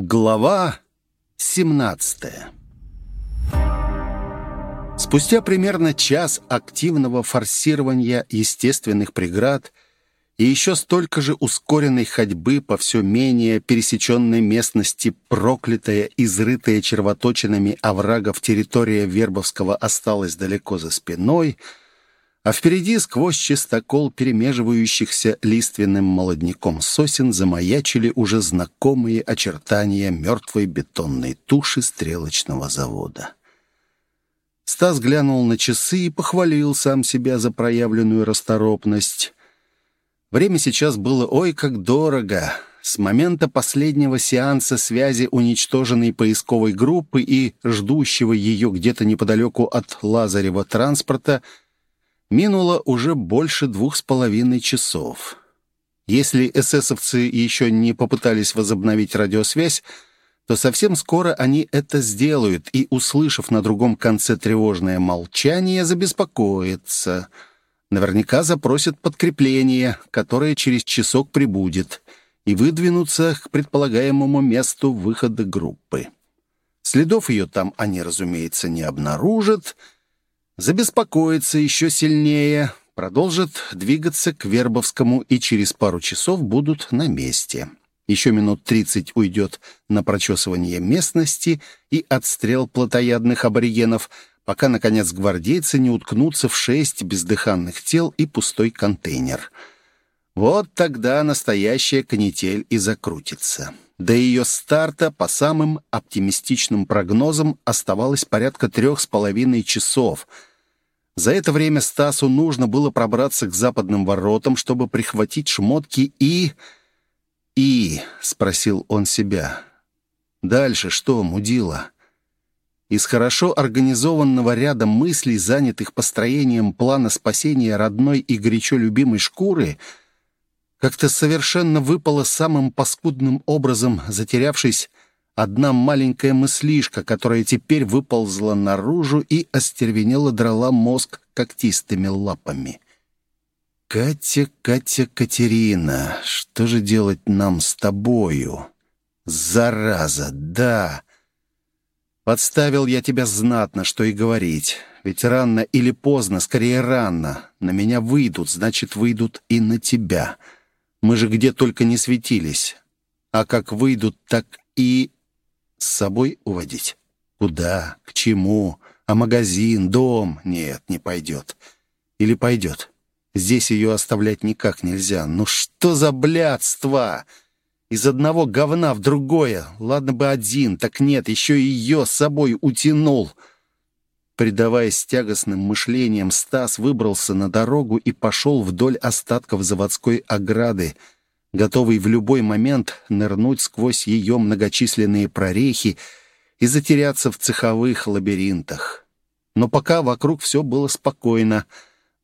Глава 17 Спустя примерно час активного форсирования естественных преград и еще столько же ускоренной ходьбы по все менее пересеченной местности проклятая, изрытая червоточинами оврагов территория Вербовского осталась далеко за спиной — а впереди, сквозь чистокол перемеживающихся лиственным молодняком сосен, замаячили уже знакомые очертания мертвой бетонной туши стрелочного завода. Стас глянул на часы и похвалил сам себя за проявленную расторопность. Время сейчас было ой как дорого. С момента последнего сеанса связи уничтоженной поисковой группы и ждущего ее где-то неподалеку от Лазарева транспорта — Минуло уже больше двух с половиной часов. Если эсэсовцы еще не попытались возобновить радиосвязь, то совсем скоро они это сделают и, услышав на другом конце тревожное молчание, забеспокоятся. Наверняка запросят подкрепление, которое через часок прибудет, и выдвинутся к предполагаемому месту выхода группы. Следов ее там они, разумеется, не обнаружат — забеспокоится еще сильнее, продолжат двигаться к Вербовскому и через пару часов будут на месте. Еще минут тридцать уйдет на прочесывание местности и отстрел плотоядных аборигенов, пока, наконец, гвардейцы не уткнутся в шесть бездыханных тел и пустой контейнер. Вот тогда настоящая канитель и закрутится. До ее старта, по самым оптимистичным прогнозам, оставалось порядка трех с половиной часов — за это время Стасу нужно было пробраться к западным воротам, чтобы прихватить шмотки и... «И?» — спросил он себя. «Дальше что, мудила?» Из хорошо организованного ряда мыслей, занятых построением плана спасения родной и горячо любимой шкуры, как-то совершенно выпало самым паскудным образом, затерявшись одна маленькая мыслишка, которая теперь выползла наружу и остервенело драла мозг когтистыми лапами. «Катя, Катя, Катерина, что же делать нам с тобою? Зараза, да!» Подставил я тебя знатно, что и говорить. Ведь рано или поздно, скорее рано, на меня выйдут, значит, выйдут и на тебя. Мы же где только не светились. А как выйдут, так и с собой уводить? Куда? К чему? А магазин? Дом? Нет, не пойдет. Или пойдет? Здесь ее оставлять никак нельзя. Ну что за блядство? Из одного говна в другое. Ладно бы один, так нет, еще и ее с собой утянул. Предаваясь тягостным мышлениям, Стас выбрался на дорогу и пошел вдоль остатков заводской ограды, готовый в любой момент нырнуть сквозь ее многочисленные прорехи и затеряться в цеховых лабиринтах. Но пока вокруг все было спокойно.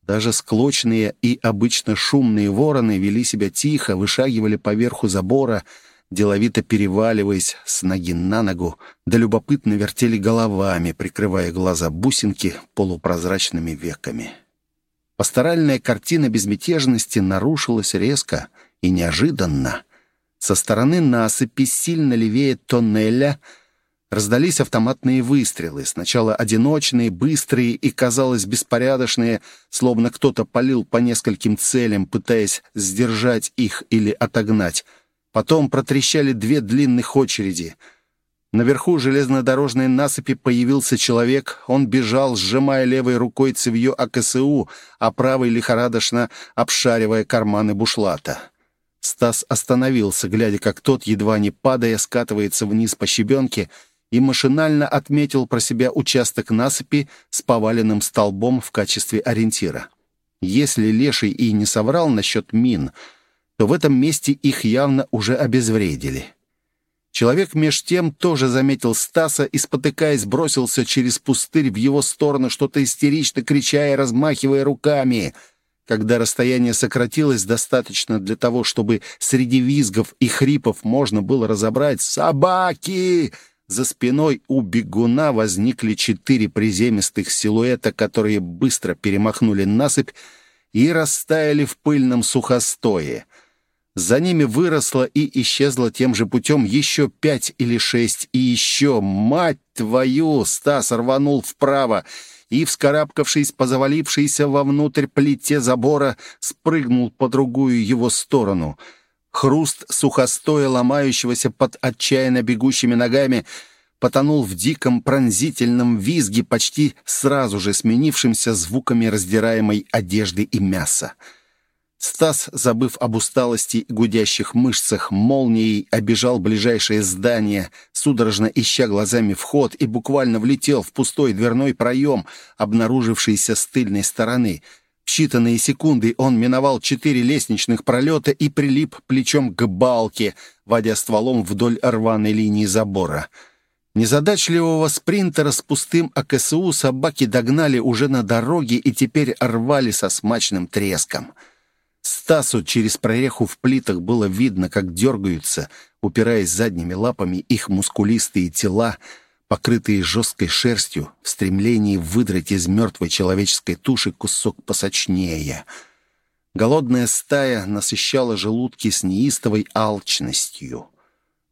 Даже склочные и обычно шумные вороны вели себя тихо, вышагивали по верху забора, деловито переваливаясь с ноги на ногу, да любопытно вертели головами, прикрывая глаза бусинки полупрозрачными веками. Пасторальная картина безмятежности нарушилась резко — и неожиданно со стороны насыпи, сильно левее тоннеля, раздались автоматные выстрелы. Сначала одиночные, быстрые и, казалось, беспорядочные, словно кто-то палил по нескольким целям, пытаясь сдержать их или отогнать. Потом протрещали две длинных очереди — Наверху железнодорожной насыпи появился человек. Он бежал, сжимая левой рукой цевьё АКСУ, а правой лихорадочно обшаривая карманы бушлата. Стас остановился, глядя, как тот, едва не падая, скатывается вниз по щебенке, и машинально отметил про себя участок насыпи с поваленным столбом в качестве ориентира. Если Леший и не соврал насчет мин, то в этом месте их явно уже обезвредили. Человек меж тем тоже заметил Стаса и, спотыкаясь, бросился через пустырь в его сторону, что-то истерично крича и размахивая руками — когда расстояние сократилось достаточно для того, чтобы среди визгов и хрипов можно было разобрать «Собаки!», за спиной у бегуна возникли четыре приземистых силуэта, которые быстро перемахнули насыпь и растаяли в пыльном сухостое. За ними выросло и исчезло тем же путем еще пять или шесть, и еще, мать твою, Стас рванул вправо и, вскарабкавшись по завалившейся вовнутрь плите забора, спрыгнул по другую его сторону. Хруст сухостоя, ломающегося под отчаянно бегущими ногами, потонул в диком пронзительном визге, почти сразу же сменившимся звуками раздираемой одежды и мяса. Стас, забыв об усталости и гудящих мышцах, молнией обежал ближайшее здание, судорожно ища глазами вход, и буквально влетел в пустой дверной проем, обнаружившийся с тыльной стороны. В считанные секунды он миновал четыре лестничных пролета и прилип плечом к балке, водя стволом вдоль рваной линии забора. Незадачливого спринтера с пустым АКСУ собаки догнали уже на дороге и теперь рвали со смачным треском — Стасу через прореху в плитах было видно, как дергаются, упираясь задними лапами, их мускулистые тела, покрытые жесткой шерстью, в стремлении выдрать из мертвой человеческой туши кусок посочнее. Голодная стая насыщала желудки с неистовой алчностью.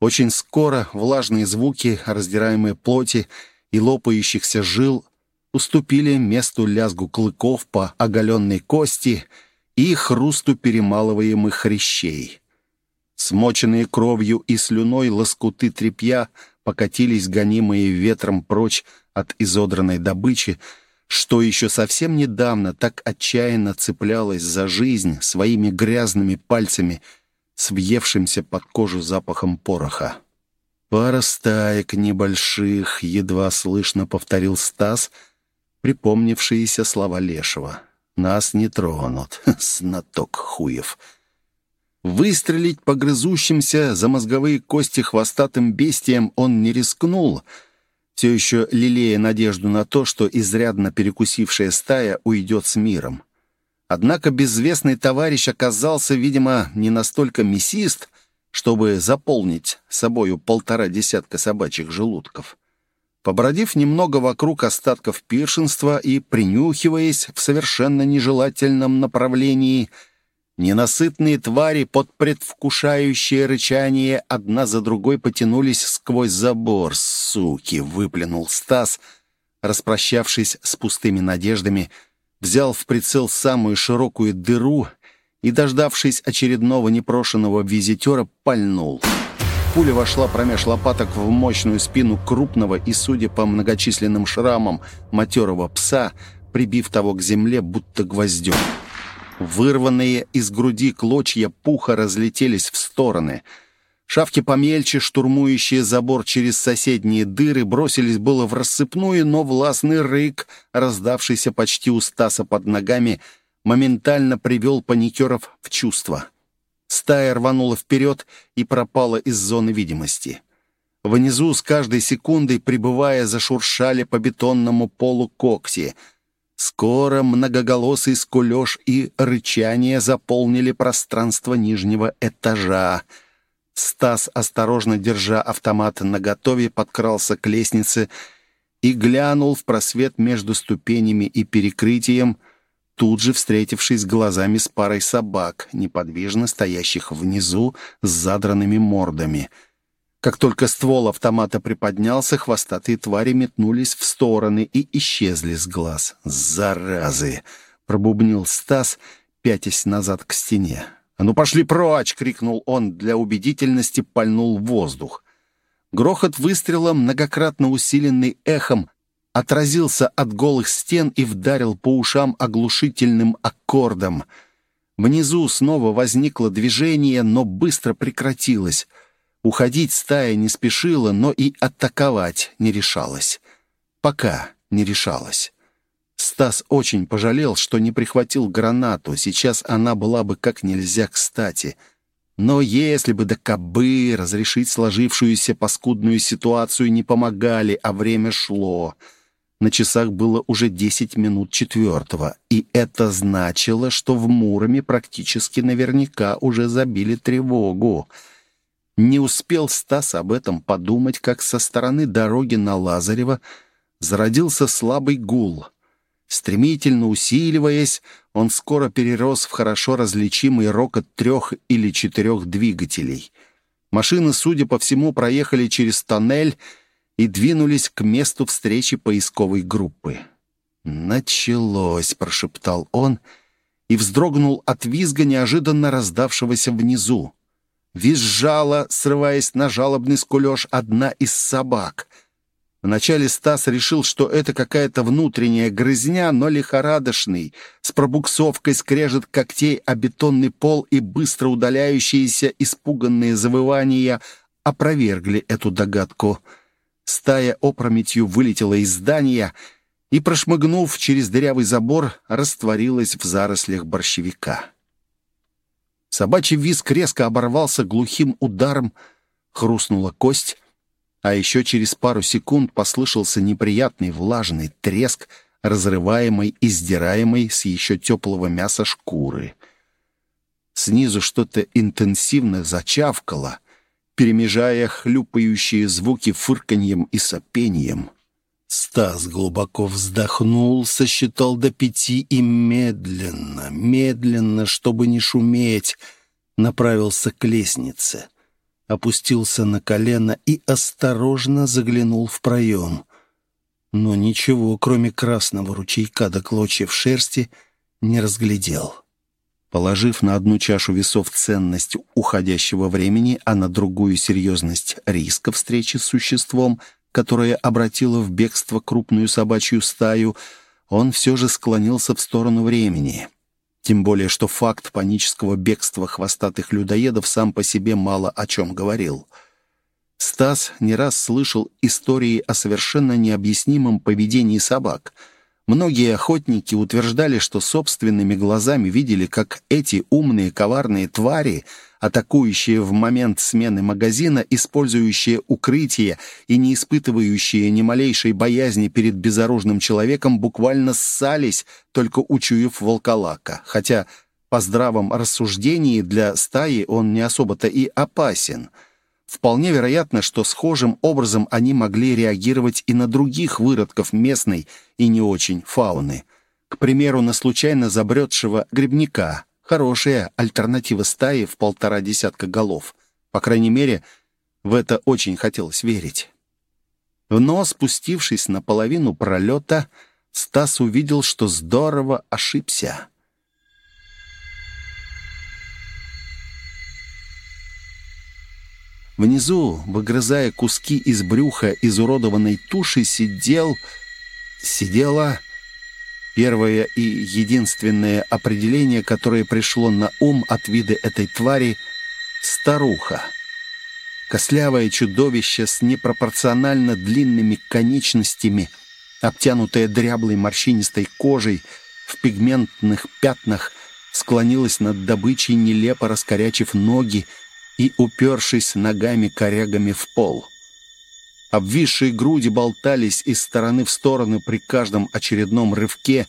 Очень скоро влажные звуки, раздираемые плоти и лопающихся жил, уступили месту лязгу клыков по оголенной кости — и хрусту перемалываемых хрящей. Смоченные кровью и слюной лоскуты тряпья покатились гонимые ветром прочь от изодранной добычи, что еще совсем недавно так отчаянно цеплялась за жизнь своими грязными пальцами с под кожу запахом пороха. «Пара стаек небольших», — едва слышно повторил Стас, припомнившиеся слова Лешего. Нас не тронут, знаток хуев. Выстрелить по грызущимся за мозговые кости хвостатым бестиям он не рискнул, все еще лелея надежду на то, что изрядно перекусившая стая уйдет с миром. Однако безвестный товарищ оказался, видимо, не настолько мясист, чтобы заполнить собою полтора десятка собачьих желудков. Побродив немного вокруг остатков пиршенства и принюхиваясь в совершенно нежелательном направлении, ненасытные твари под предвкушающее рычание одна за другой потянулись сквозь забор. «Суки!» — выплюнул Стас, распрощавшись с пустыми надеждами, взял в прицел самую широкую дыру и, дождавшись очередного непрошенного визитера, пальнул. «Пальнул!» Пуля вошла промеж лопаток в мощную спину крупного и, судя по многочисленным шрамам, матерого пса, прибив того к земле, будто гвоздем. Вырванные из груди клочья пуха разлетелись в стороны. Шавки помельче, штурмующие забор через соседние дыры, бросились было в рассыпную, но властный рык, раздавшийся почти у Стаса под ногами, моментально привел паникеров в чувство. Стая рванула вперед и пропала из зоны видимости. Внизу с каждой секундой, прибывая, зашуршали по бетонному полу когти. Скоро многоголосый скулеж и рычание заполнили пространство нижнего этажа. Стас, осторожно держа автомат наготове, подкрался к лестнице и глянул в просвет между ступенями и перекрытием — тут же встретившись глазами с парой собак, неподвижно стоящих внизу с задранными мордами. Как только ствол автомата приподнялся, хвостатые твари метнулись в стороны и исчезли с глаз. «Заразы!» — пробубнил Стас, пятясь назад к стене. «А ну пошли прочь!» — крикнул он, для убедительности пальнул воздух. Грохот выстрела, многократно усиленный эхом, отразился от голых стен и вдарил по ушам оглушительным аккордом. Внизу снова возникло движение, но быстро прекратилось. Уходить стая не спешила, но и атаковать не решалась. Пока не решалась. Стас очень пожалел, что не прихватил гранату. Сейчас она была бы как нельзя кстати. Но если бы до кобы разрешить сложившуюся паскудную ситуацию не помогали, а время шло... На часах было уже десять минут четвертого, и это значило, что в Муроме практически наверняка уже забили тревогу. Не успел Стас об этом подумать, как со стороны дороги на Лазарева зародился слабый гул. Стремительно усиливаясь, он скоро перерос в хорошо различимый рокот трех или четырех двигателей. Машины, судя по всему, проехали через тоннель и двинулись к месту встречи поисковой группы. «Началось», — прошептал он и вздрогнул от визга, неожиданно раздавшегося внизу. Визжала, срываясь на жалобный скулеж, одна из собак. Вначале Стас решил, что это какая-то внутренняя грызня, но лихорадочный, с пробуксовкой скрежет когтей о бетонный пол и быстро удаляющиеся испуганные завывания опровергли эту догадку. Стая опрометью вылетела из здания и, прошмыгнув через дырявый забор, растворилась в зарослях борщевика. Собачий визг резко оборвался глухим ударом, хрустнула кость, а еще через пару секунд послышался неприятный влажный треск, разрываемой и сдираемой с еще теплого мяса шкуры. Снизу что-то интенсивно зачавкало, перемежая хлюпающие звуки фырканьем и сопением. Стас глубоко вздохнул, сосчитал до пяти и медленно, медленно, чтобы не шуметь, направился к лестнице опустился на колено и осторожно заглянул в проем. Но ничего, кроме красного ручейка до клочьев шерсти, не разглядел. Положив на одну чашу весов ценность уходящего времени, а на другую серьезность риска встречи с существом, которое обратило в бегство крупную собачью стаю, он все же склонился в сторону времени — тем более, что факт панического бегства хвостатых людоедов сам по себе мало о чем говорил. Стас не раз слышал истории о совершенно необъяснимом поведении собак — Многие охотники утверждали, что собственными глазами видели, как эти умные коварные твари, атакующие в момент смены магазина, использующие укрытие и не испытывающие ни малейшей боязни перед безоружным человеком, буквально ссались, только учуяв волколака. Хотя по здравом рассуждении для стаи он не особо-то и опасен — Вполне вероятно, что схожим образом они могли реагировать и на других выродков местной и не очень фауны. К примеру, на случайно забретшего грибника. Хорошая альтернатива стаи в полтора десятка голов. По крайней мере, в это очень хотелось верить. Но, спустившись на половину пролета, Стас увидел, что здорово ошибся. Внизу, выгрызая куски из брюха изуродованной туши, сидел... сидела... Первое и единственное определение, которое пришло на ум от вида этой твари — старуха. Кослявое чудовище с непропорционально длинными конечностями, обтянутое дряблой морщинистой кожей, в пигментных пятнах, склонилось над добычей, нелепо раскорячив ноги, и упершись ногами-корягами в пол. Обвисшие груди болтались из стороны в сторону при каждом очередном рывке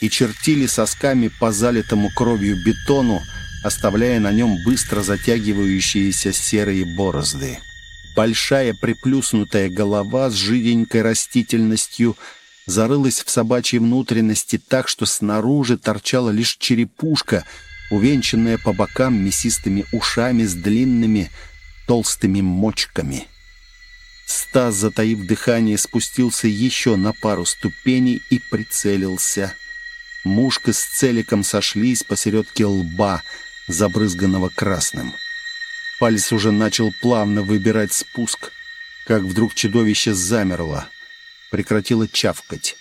и чертили сосками по залитому кровью бетону, оставляя на нем быстро затягивающиеся серые борозды. Большая приплюснутая голова с жиденькой растительностью зарылась в собачьей внутренности так, что снаружи торчала лишь черепушка — увенчанная по бокам мясистыми ушами с длинными толстыми мочками. Стас, затаив дыхание, спустился еще на пару ступеней и прицелился. Мушка с целиком сошлись посередке лба, забрызганного красным. Палец уже начал плавно выбирать спуск, как вдруг чудовище замерло, прекратило чавкать.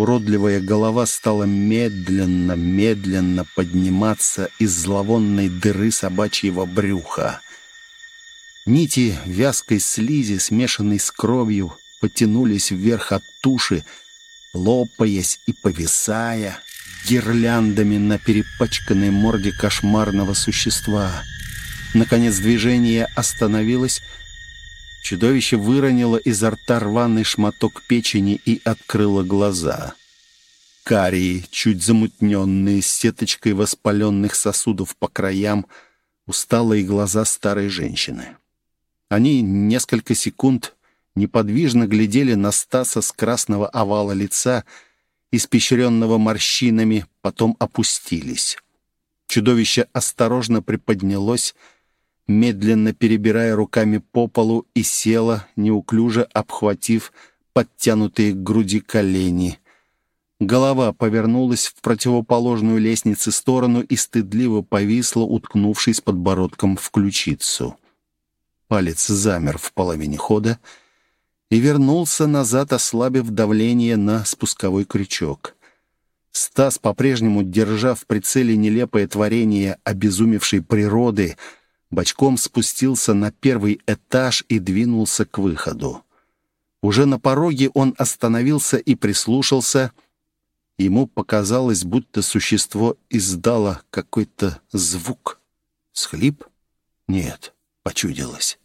Уродливая голова стала медленно-медленно подниматься из зловонной дыры собачьего брюха. Нити вязкой слизи, смешанной с кровью, потянулись вверх от туши, лопаясь и повисая гирляндами на перепачканной морде кошмарного существа. Наконец движение остановилось, Чудовище выронило изо рта рваный шматок печени и открыло глаза. Карии, чуть замутненные, с сеточкой воспаленных сосудов по краям, усталые глаза старой женщины. Они несколько секунд неподвижно глядели на Стаса с красного овала лица испещренного морщинами, потом опустились. Чудовище осторожно приподнялось, медленно перебирая руками по полу, и село, неуклюже обхватив подтянутые к груди колени. Голова повернулась в противоположную лестнице сторону и стыдливо повисла, уткнувшись подбородком в ключицу. Палец замер в половине хода и вернулся назад, ослабив давление на спусковой крючок. Стас, по-прежнему держа в прицеле нелепое творение обезумевшей природы, бочком спустился на первый этаж и двинулся к выходу. Уже на пороге он остановился и прислушался. Ему показалось, будто существо издало какой-то звук. Схлип? Нет, почудилось.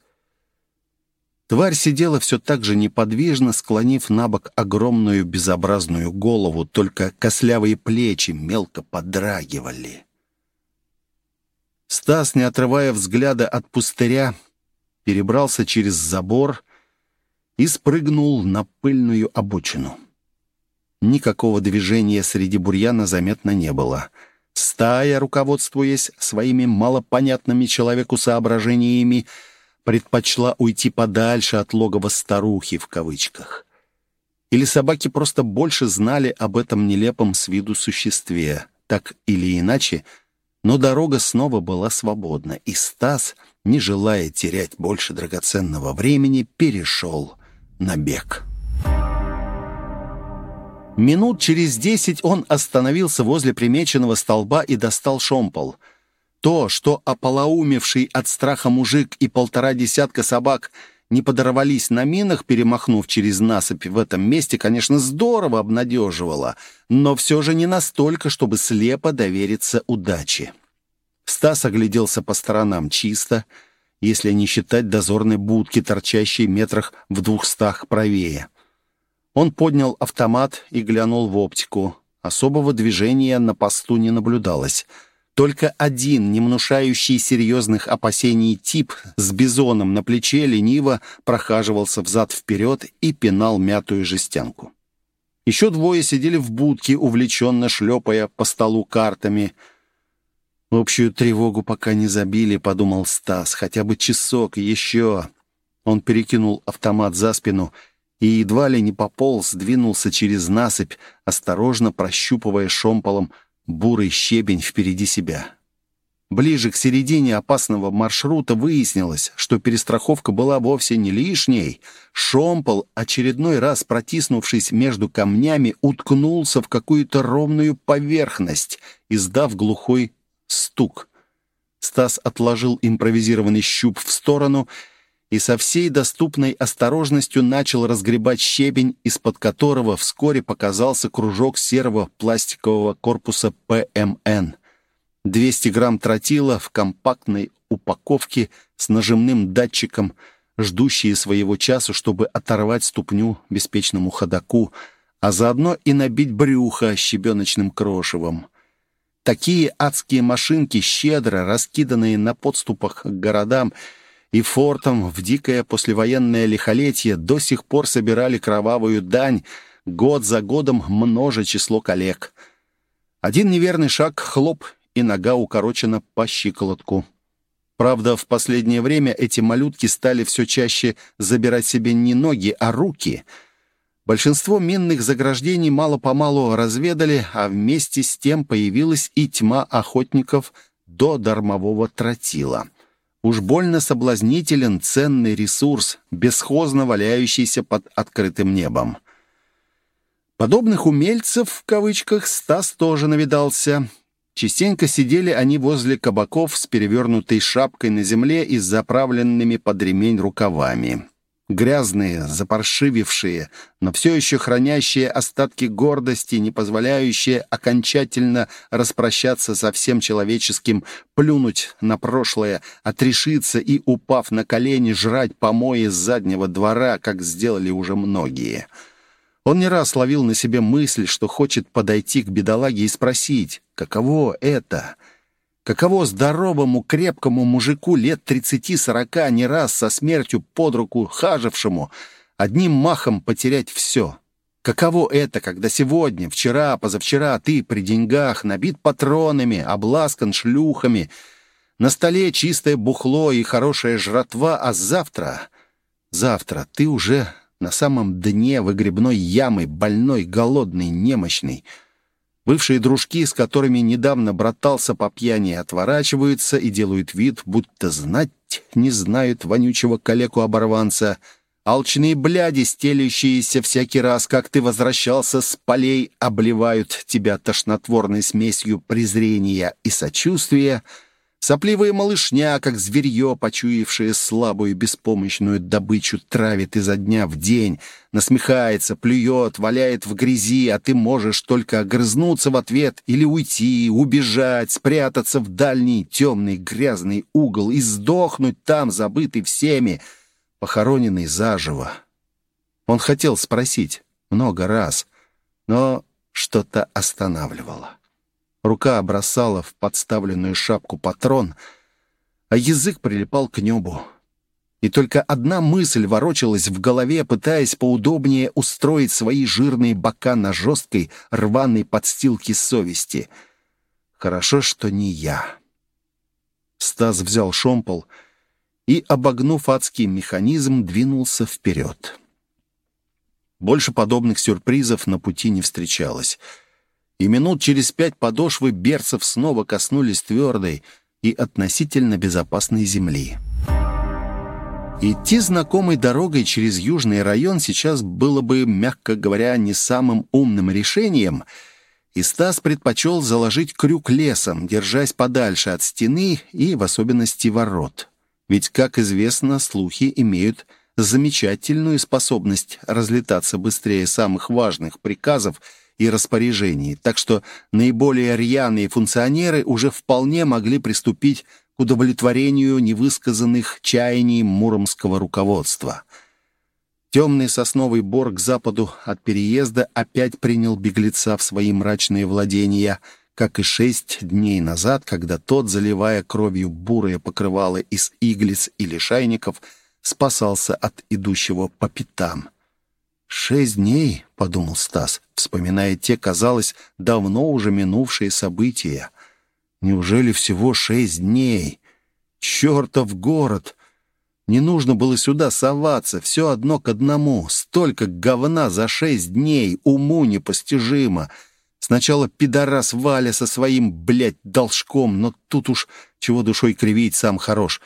Тварь сидела все так же неподвижно, склонив на бок огромную безобразную голову, только кослявые плечи мелко подрагивали. Стас, не отрывая взгляда от пустыря, перебрался через забор и спрыгнул на пыльную обочину. Никакого движения среди бурьяна заметно не было. Стая, руководствуясь своими малопонятными человеку соображениями, предпочла уйти подальше от логова старухи в кавычках. Или собаки просто больше знали об этом нелепом с виду существе. Так или иначе, но дорога снова была свободна, и Стас, не желая терять больше драгоценного времени, перешел на бег. Минут через десять он остановился возле примеченного столба и достал шомпол — то, что ополоумевший от страха мужик и полтора десятка собак не подорвались на минах, перемахнув через насыпь в этом месте, конечно, здорово обнадеживало, но все же не настолько, чтобы слепо довериться удаче. Стас огляделся по сторонам чисто, если не считать дозорной будки, торчащей метрах в двухстах правее. Он поднял автомат и глянул в оптику. Особого движения на посту не наблюдалось — только один, не внушающий серьезных опасений тип с бизоном на плече лениво прохаживался взад-вперед и пинал мятую жестянку. Еще двое сидели в будке, увлеченно шлепая по столу картами. «Общую тревогу пока не забили», — подумал Стас. «Хотя бы часок, еще». Он перекинул автомат за спину и едва ли не пополз, двинулся через насыпь, осторожно прощупывая шомполом бурый щебень впереди себя. Ближе к середине опасного маршрута выяснилось, что перестраховка была вовсе не лишней. Шомпол, очередной раз протиснувшись между камнями, уткнулся в какую-то ровную поверхность, издав глухой стук. Стас отложил импровизированный щуп в сторону и со всей доступной осторожностью начал разгребать щебень, из-под которого вскоре показался кружок серого пластикового корпуса ПМН. 200 грамм тротила в компактной упаковке с нажимным датчиком, ждущие своего часа, чтобы оторвать ступню беспечному ходаку, а заодно и набить брюхо щебеночным крошевом. Такие адские машинки, щедро раскиданные на подступах к городам, и фортом в дикое послевоенное лихолетие до сих пор собирали кровавую дань, год за годом множе число коллег. Один неверный шаг — хлоп, и нога укорочена по щиколотку. Правда, в последнее время эти малютки стали все чаще забирать себе не ноги, а руки. Большинство минных заграждений мало-помалу разведали, а вместе с тем появилась и тьма охотников до дармового тротила — Уж больно соблазнителен ценный ресурс, бесхозно валяющийся под открытым небом. Подобных «умельцев» в кавычках Стас тоже навидался. Частенько сидели они возле кабаков с перевернутой шапкой на земле и заправленными под ремень рукавами. Грязные, запаршивившие, но все еще хранящие остатки гордости, не позволяющие окончательно распрощаться со всем человеческим, плюнуть на прошлое, отрешиться и, упав на колени, жрать помои с заднего двора, как сделали уже многие. Он не раз ловил на себе мысль, что хочет подойти к бедолаге и спросить, каково это — Каково здоровому, крепкому мужику лет тридцати-сорока, не раз со смертью под руку хажившему, одним махом потерять все? Каково это, когда сегодня, вчера, позавчера ты при деньгах набит патронами, обласкан шлюхами, на столе чистое бухло и хорошая жратва, а завтра... Завтра ты уже на самом дне выгребной ямы, больной, голодный, немощный. Бывшие дружки, с которыми недавно братался по пьяни, отворачиваются и делают вид, будто знать не знают вонючего калеку-оборванца — Алчные бляди, стелющиеся всякий раз, как ты возвращался с полей, обливают тебя тошнотворной смесью презрения и сочувствия. Сопливая малышня, как зверье, почуявшее слабую беспомощную добычу, травит изо дня в день, насмехается, плюет, валяет в грязи, а ты можешь только огрызнуться в ответ или уйти, убежать, спрятаться в дальний темный грязный угол и сдохнуть там, забытый всеми, похороненный заживо. Он хотел спросить много раз, но что-то останавливало. Рука бросала в подставленную шапку патрон, а язык прилипал к небу. И только одна мысль ворочалась в голове, пытаясь поудобнее устроить свои жирные бока на жесткой, рваной подстилке совести. «Хорошо, что не я». Стас взял шомпол — и, обогнув адский механизм, двинулся вперед. Больше подобных сюрпризов на пути не встречалось. И минут через пять подошвы берцев снова коснулись твердой и относительно безопасной земли. Идти знакомой дорогой через южный район сейчас было бы, мягко говоря, не самым умным решением, и Стас предпочел заложить крюк лесом, держась подальше от стены и, в особенности, ворот. Ведь, как известно, слухи имеют замечательную способность разлетаться быстрее самых важных приказов и распоряжений, так что наиболее рьяные функционеры уже вполне могли приступить к удовлетворению невысказанных чаяний муромского руководства. Темный сосновый бор к западу от переезда опять принял беглеца в свои мрачные владения — как и шесть дней назад, когда тот, заливая кровью бурое покрывало из иглиц или шайников, спасался от идущего по пятам. «Шесть дней», — подумал Стас, вспоминая те, казалось, давно уже минувшие события. «Неужели всего шесть дней? Чертов город!» Не нужно было сюда соваться, все одно к одному. Столько говна за шесть дней, уму непостижимо. Сначала пидорас Валя со своим, блядь, должком, но тут уж чего душой кривить, сам хорош.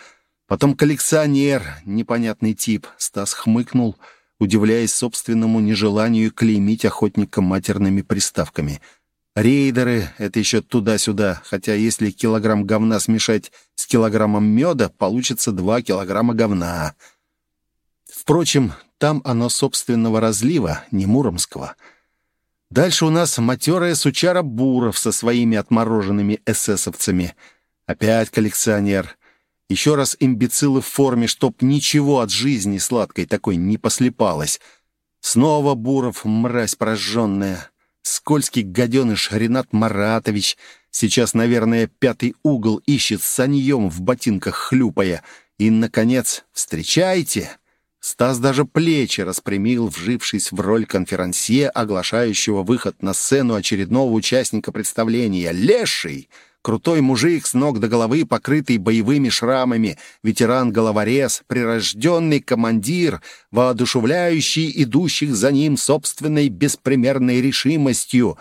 Потом коллекционер, непонятный тип. Стас хмыкнул, удивляясь собственному нежеланию клеймить охотника матерными приставками. Рейдеры — это еще туда-сюда, хотя если килограмм говна смешать с килограммом меда, получится два килограмма говна. Впрочем, там оно собственного разлива, не муромского — Дальше у нас матерая сучара Буров со своими отмороженными эсэсовцами. Опять коллекционер. Еще раз имбецилы в форме, чтоб ничего от жизни сладкой такой не послепалось. Снова Буров, мразь прожженная. Скользкий гаденыш Ренат Маратович. Сейчас, наверное, пятый угол ищет саньем в ботинках хлюпая. И, наконец, встречайте! Стас даже плечи распрямил, вжившись в роль конферансье, оглашающего выход на сцену очередного участника представления. «Леший!» Крутой мужик с ног до головы, покрытый боевыми шрамами, ветеран-головорез, прирожденный командир, воодушевляющий идущих за ним собственной беспримерной решимостью.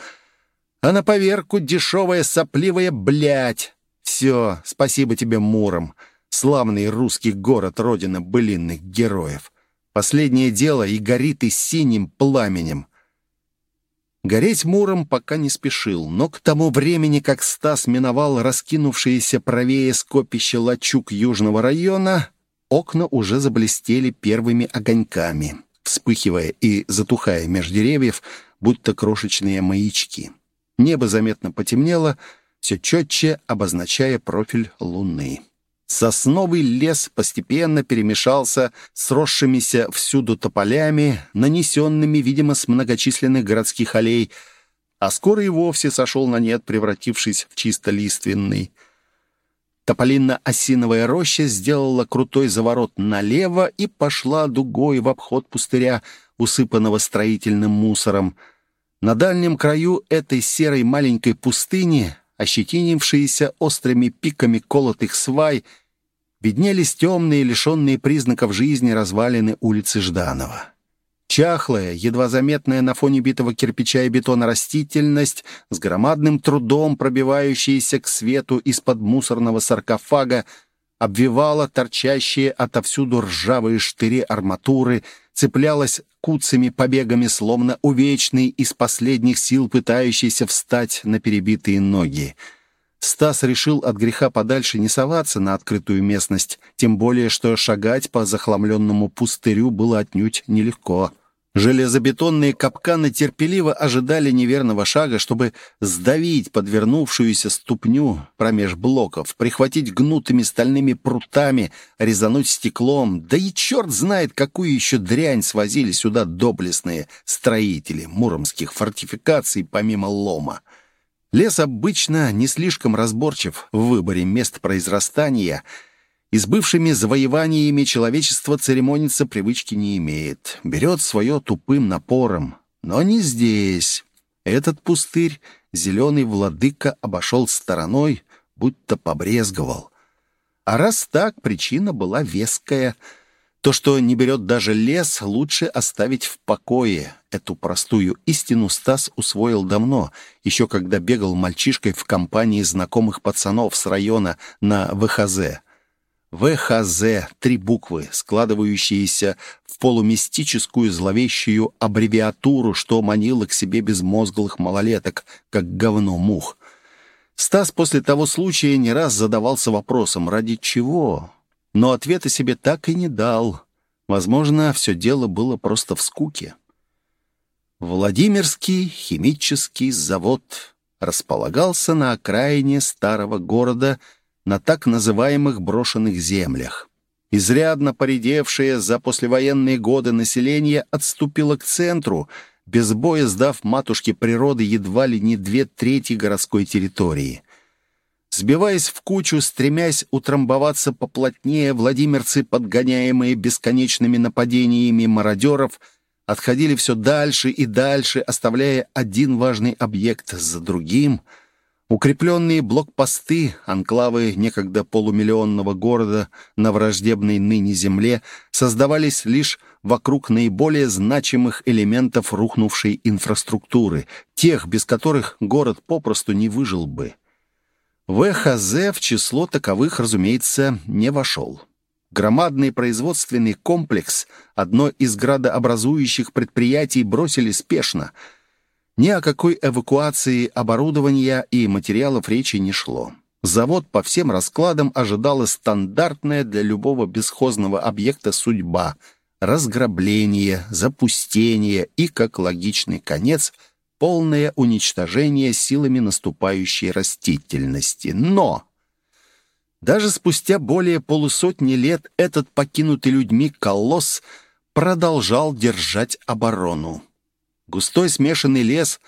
А на поверку дешевая сопливая блядь. Все, спасибо тебе, Муром славный русский город, родина былинных героев. Последнее дело и горит и синим пламенем. Гореть Муром пока не спешил, но к тому времени, как Стас миновал раскинувшиеся правее скопище лачуг южного района, окна уже заблестели первыми огоньками, вспыхивая и затухая меж деревьев, будто крошечные маячки. Небо заметно потемнело, все четче обозначая профиль луны. Сосновый лес постепенно перемешался с росшимися всюду тополями, нанесенными, видимо, с многочисленных городских аллей, а скоро и вовсе сошел на нет, превратившись в чисто лиственный. Тополинно-осиновая роща сделала крутой заворот налево и пошла дугой в обход пустыря, усыпанного строительным мусором. На дальнем краю этой серой маленькой пустыни, ощетинившиеся острыми пиками колотых свай, виднелись темные, лишенные признаков жизни развалины улицы Жданова. Чахлая, едва заметная на фоне битого кирпича и бетона растительность, с громадным трудом пробивающаяся к свету из-под мусорного саркофага, обвивала торчащие отовсюду ржавые штыри арматуры, цеплялась куцами побегами, словно увечный из последних сил пытающийся встать на перебитые ноги. Стас решил от греха подальше не соваться на открытую местность, тем более, что шагать по захламленному пустырю было отнюдь нелегко. Железобетонные капканы терпеливо ожидали неверного шага, чтобы сдавить подвернувшуюся ступню промеж блоков, прихватить гнутыми стальными прутами, резануть стеклом. Да и черт знает, какую еще дрянь свозили сюда доблестные строители муромских фортификаций помимо лома. Лес обычно не слишком разборчив в выборе мест произрастания — и с бывшими завоеваниями человечество церемониться привычки не имеет. Берет свое тупым напором. Но не здесь. Этот пустырь зеленый владыка обошел стороной, будто побрезговал. А раз так, причина была веская. То, что не берет даже лес, лучше оставить в покое. Эту простую истину Стас усвоил давно, еще когда бегал мальчишкой в компании знакомых пацанов с района на ВХЗ. ВХЗ — три буквы, складывающиеся в полумистическую зловещую аббревиатуру, что манило к себе безмозглых малолеток, как говно мух. Стас после того случая не раз задавался вопросом, ради чего, но ответа себе так и не дал. Возможно, все дело было просто в скуке. Владимирский химический завод располагался на окраине старого города — на так называемых брошенных землях. Изрядно поредевшее за послевоенные годы население отступило к центру, без боя сдав матушке природы едва ли не две трети городской территории. Сбиваясь в кучу, стремясь утрамбоваться поплотнее, владимирцы, подгоняемые бесконечными нападениями мародеров, отходили все дальше и дальше, оставляя один важный объект за другим — Укрепленные блокпосты, анклавы некогда полумиллионного города на враждебной ныне земле создавались лишь вокруг наиболее значимых элементов рухнувшей инфраструктуры, тех, без которых город попросту не выжил бы. ВХЗ в число таковых, разумеется, не вошел. Громадный производственный комплекс, одно из градообразующих предприятий, бросили спешно — ни о какой эвакуации оборудования и материалов речи не шло. Завод по всем раскладам ожидала стандартная для любого бесхозного объекта судьба — разграбление, запустение и, как логичный конец, полное уничтожение силами наступающей растительности. Но даже спустя более полусотни лет этот покинутый людьми колосс продолжал держать оборону. Густой смешанный лес,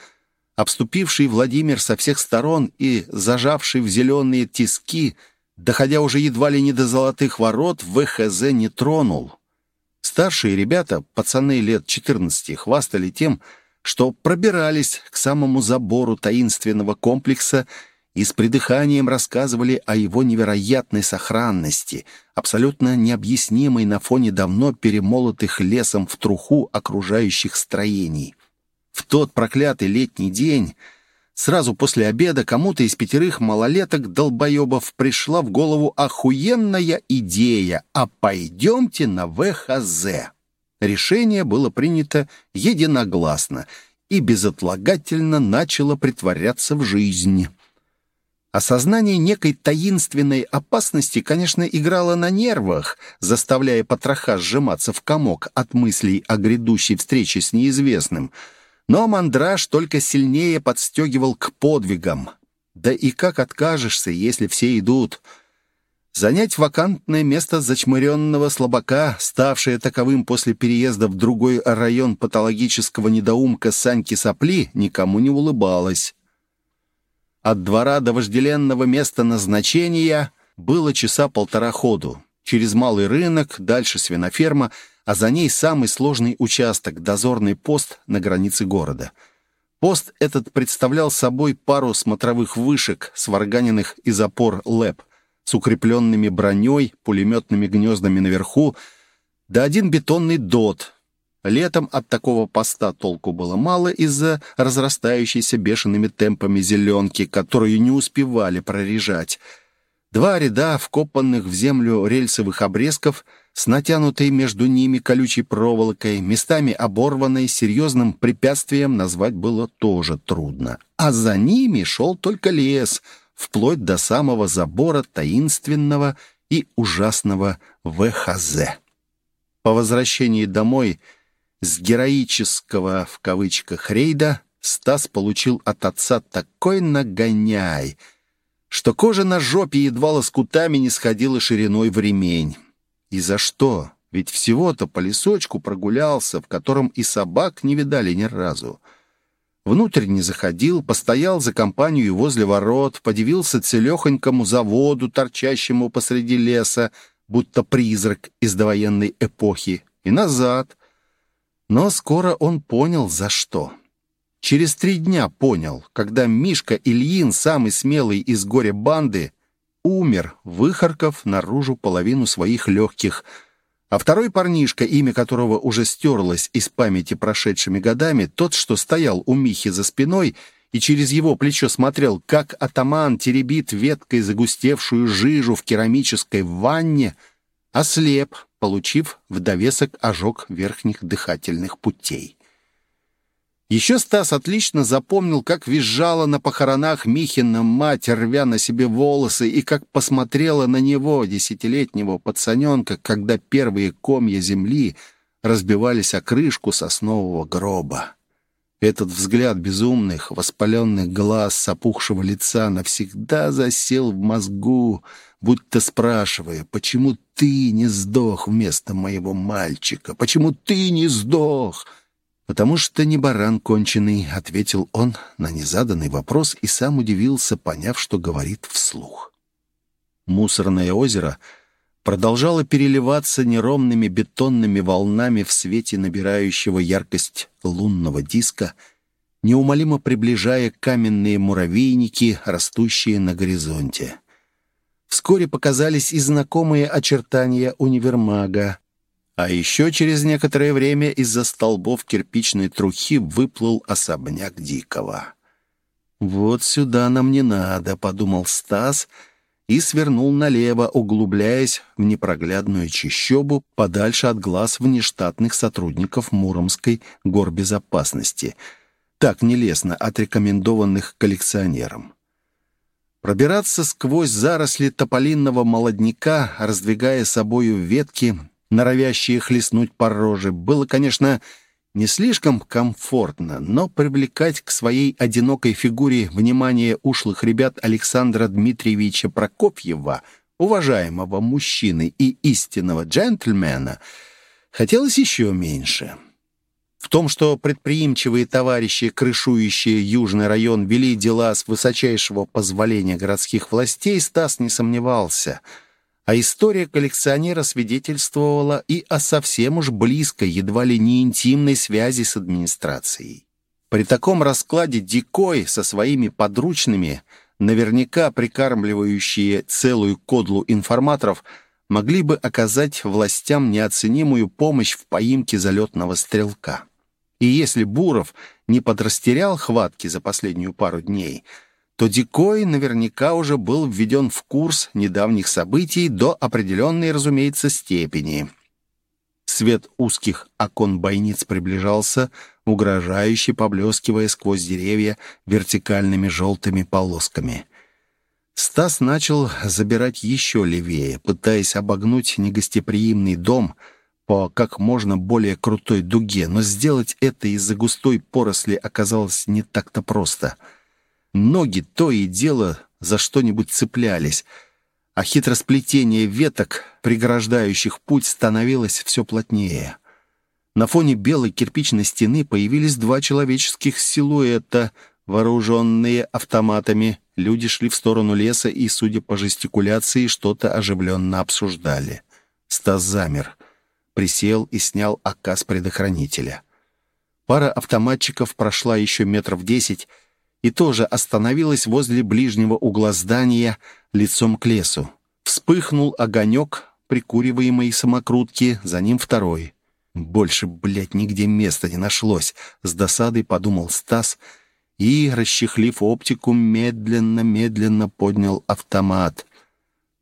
обступивший Владимир со всех сторон и зажавший в зеленые тиски, доходя уже едва ли не до золотых ворот, ВХЗ не тронул. Старшие ребята, пацаны лет 14, хвастали тем, что пробирались к самому забору таинственного комплекса и с придыханием рассказывали о его невероятной сохранности, абсолютно необъяснимой на фоне давно перемолотых лесом в труху окружающих строений. В тот проклятый летний день, сразу после обеда, кому-то из пятерых малолеток-долбоебов пришла в голову охуенная идея «А пойдемте на ВХЗ». Решение было принято единогласно и безотлагательно начало притворяться в жизнь. Осознание некой таинственной опасности, конечно, играло на нервах, заставляя потроха сжиматься в комок от мыслей о грядущей встрече с неизвестным — но мандраж только сильнее подстегивал к подвигам. Да и как откажешься, если все идут? Занять вакантное место зачмыренного слабака, ставшее таковым после переезда в другой район патологического недоумка Саньки Сопли, никому не улыбалось. От двора до вожделенного места назначения было часа полтора ходу. Через малый рынок, дальше свиноферма, а за ней самый сложный участок — дозорный пост на границе города. Пост этот представлял собой пару смотровых вышек, сварганенных из опор ЛЭП, с укрепленными броней, пулеметными гнездами наверху, да один бетонный дот. Летом от такого поста толку было мало из-за разрастающейся бешеными темпами зеленки, которую не успевали прорежать. Два ряда вкопанных в землю рельсовых обрезков с натянутой между ними колючей проволокой, местами оборванной, серьезным препятствием назвать было тоже трудно. А за ними шел только лес, вплоть до самого забора таинственного и ужасного ВХЗ. По возвращении домой с героического, в кавычках, рейда Стас получил от отца такой нагоняй, что кожа на жопе едва лоскутами не сходила шириной в ремень. И за что? Ведь всего-то по лесочку прогулялся, в котором и собак не видали ни разу. Внутрь не заходил, постоял за компанию возле ворот, подивился целехонькому заводу, торчащему посреди леса, будто призрак из довоенной эпохи, и назад. Но скоро он понял, за что. Через три дня понял, когда Мишка Ильин, самый смелый из горя банды, умер, выхаркав наружу половину своих легких, а второй парнишка, имя которого уже стерлось из памяти прошедшими годами, тот, что стоял у Михи за спиной и через его плечо смотрел, как атаман теребит веткой загустевшую жижу в керамической ванне, ослеп, получив в довесок ожог верхних дыхательных путей. Еще Стас отлично запомнил, как визжала на похоронах Михина мать, рвя на себе волосы, и как посмотрела на него, десятилетнего пацаненка, когда первые комья земли разбивались о крышку соснового гроба. Этот взгляд безумных, воспаленных глаз с опухшего лица навсегда засел в мозгу, будто спрашивая, «Почему ты не сдох вместо моего мальчика? Почему ты не сдох?» «Потому что не баран конченый», — ответил он на незаданный вопрос и сам удивился, поняв, что говорит вслух. Мусорное озеро — продолжала переливаться неровными бетонными волнами в свете набирающего яркость лунного диска, неумолимо приближая каменные муравейники, растущие на горизонте. Вскоре показались и знакомые очертания универмага, а еще через некоторое время из-за столбов кирпичной трухи выплыл особняк Дикого. «Вот сюда нам не надо», — подумал Стас — и свернул налево, углубляясь в непроглядную чащобу подальше от глаз внештатных сотрудников Муромской горбезопасности, так нелестно отрекомендованных коллекционерам. Пробираться сквозь заросли тополинного молодняка, раздвигая собою ветки, норовящие хлестнуть по роже, было, конечно, не слишком комфортно, но привлекать к своей одинокой фигуре внимание ушлых ребят Александра Дмитриевича Прокопьева, уважаемого мужчины и истинного джентльмена, хотелось еще меньше. В том, что предприимчивые товарищи, крышующие Южный район, вели дела с высочайшего позволения городских властей, Стас не сомневался — а история коллекционера свидетельствовала и о совсем уж близкой, едва ли не интимной связи с администрацией. При таком раскладе Дикой со своими подручными, наверняка прикармливающие целую кодлу информаторов, могли бы оказать властям неоценимую помощь в поимке залетного стрелка. И если Буров не подрастерял хватки за последнюю пару дней – то Дикой наверняка уже был введен в курс недавних событий до определенной, разумеется, степени. Свет узких окон бойниц приближался, угрожающе поблескивая сквозь деревья вертикальными желтыми полосками. Стас начал забирать еще левее, пытаясь обогнуть негостеприимный дом по как можно более крутой дуге, но сделать это из-за густой поросли оказалось не так-то просто — Ноги то и дело за что-нибудь цеплялись, а хитросплетение веток, преграждающих путь, становилось все плотнее. На фоне белой кирпичной стены появились два человеческих силуэта, вооруженные автоматами. Люди шли в сторону леса и, судя по жестикуляции, что-то оживленно обсуждали. Стас замер, присел и снял с предохранителя. Пара автоматчиков прошла еще метров десять и тоже остановилась возле ближнего угла здания лицом к лесу. Вспыхнул огонек прикуриваемой самокрутки, за ним второй. Больше, блядь, нигде места не нашлось. С досадой подумал Стас и, расчехлив оптику, медленно-медленно поднял автомат.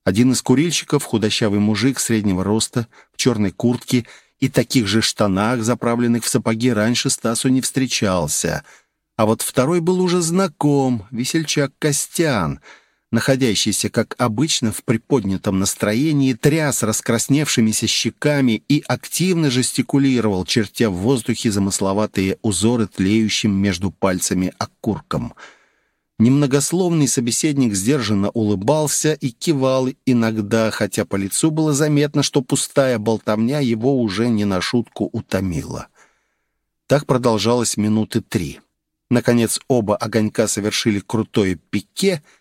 Один из курильщиков, худощавый мужик среднего роста, в черной куртке и таких же штанах, заправленных в сапоги, раньше Стасу не встречался. А вот второй был уже знаком, весельчак Костян — находящийся, как обычно, в приподнятом настроении, тряс раскрасневшимися щеками и активно жестикулировал, чертя в воздухе замысловатые узоры тлеющим между пальцами окурком. Немногословный собеседник сдержанно улыбался и кивал иногда, хотя по лицу было заметно, что пустая болтовня его уже не на шутку утомила. Так продолжалось минуты три. Наконец оба огонька совершили крутое пике —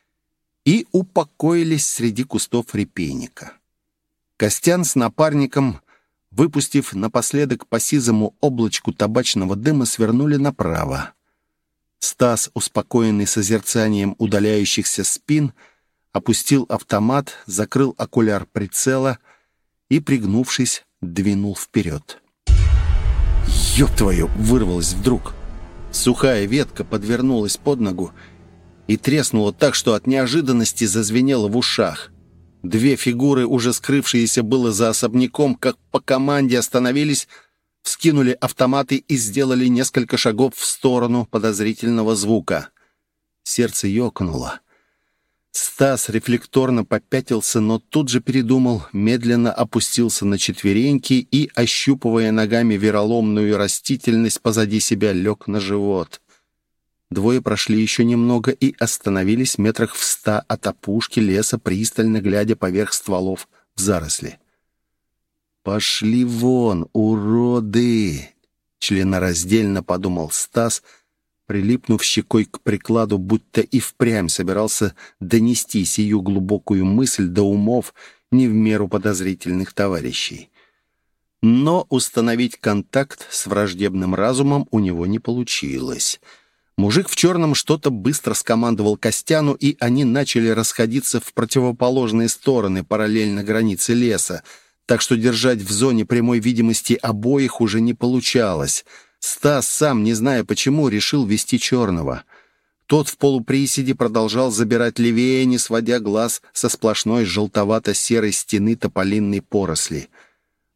и упокоились среди кустов репейника. Костян с напарником, выпустив напоследок по сизому облачку табачного дыма, свернули направо. Стас, успокоенный созерцанием удаляющихся спин, опустил автомат, закрыл окуляр прицела и, пригнувшись, двинул вперед. «Ёб твою!» — вырвалось вдруг. Сухая ветка подвернулась под ногу, и треснуло так, что от неожиданности зазвенело в ушах. Две фигуры, уже скрывшиеся было за особняком, как по команде остановились, вскинули автоматы и сделали несколько шагов в сторону подозрительного звука. Сердце ёкнуло. Стас рефлекторно попятился, но тут же передумал, медленно опустился на четвереньки и, ощупывая ногами вероломную растительность позади себя, лег на живот. Двое прошли еще немного и остановились метрах в ста от опушки леса, пристально глядя поверх стволов в заросли. «Пошли вон, уроды!» — членораздельно подумал Стас, прилипнув щекой к прикладу, будто и впрямь собирался донести сию глубокую мысль до умов не в меру подозрительных товарищей. Но установить контакт с враждебным разумом у него не получилось — Мужик в черном что-то быстро скомандовал Костяну, и они начали расходиться в противоположные стороны, параллельно границе леса, так что держать в зоне прямой видимости обоих уже не получалось. Стас, сам не зная почему, решил вести черного. Тот в полуприседе продолжал забирать левее, не сводя глаз со сплошной желтовато-серой стены тополинной поросли.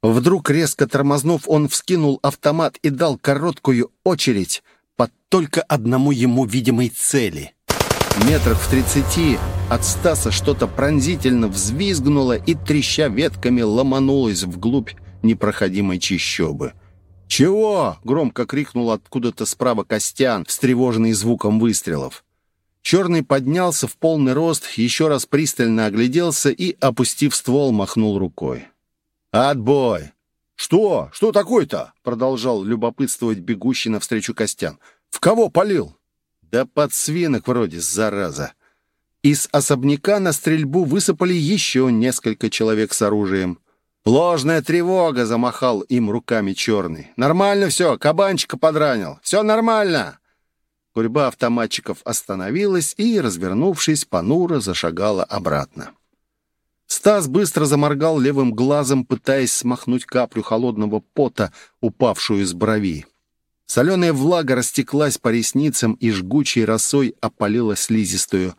Вдруг, резко тормознув, он вскинул автомат и дал короткую очередь — под только одному ему видимой цели. Метрах в тридцати от Стаса что-то пронзительно взвизгнуло и, треща ветками, ломанулось вглубь непроходимой чищобы. «Чего?» — громко крикнул откуда-то справа Костян, встревоженный звуком выстрелов. Черный поднялся в полный рост, еще раз пристально огляделся и, опустив ствол, махнул рукой. «Отбой! «Что? Что такое-то?» — продолжал любопытствовать бегущий навстречу Костян. «В кого полил?» «Да под свинок вроде, зараза!» Из особняка на стрельбу высыпали еще несколько человек с оружием. «Ложная тревога!» — замахал им руками черный. «Нормально все, кабанчика подранил. Все нормально!» Гурьба автоматчиков остановилась и, развернувшись, понуро зашагала обратно. Стас быстро заморгал левым глазом, пытаясь смахнуть каплю холодного пота, упавшую из брови. Соленая влага растеклась по ресницам и жгучей росой опалила слизистую.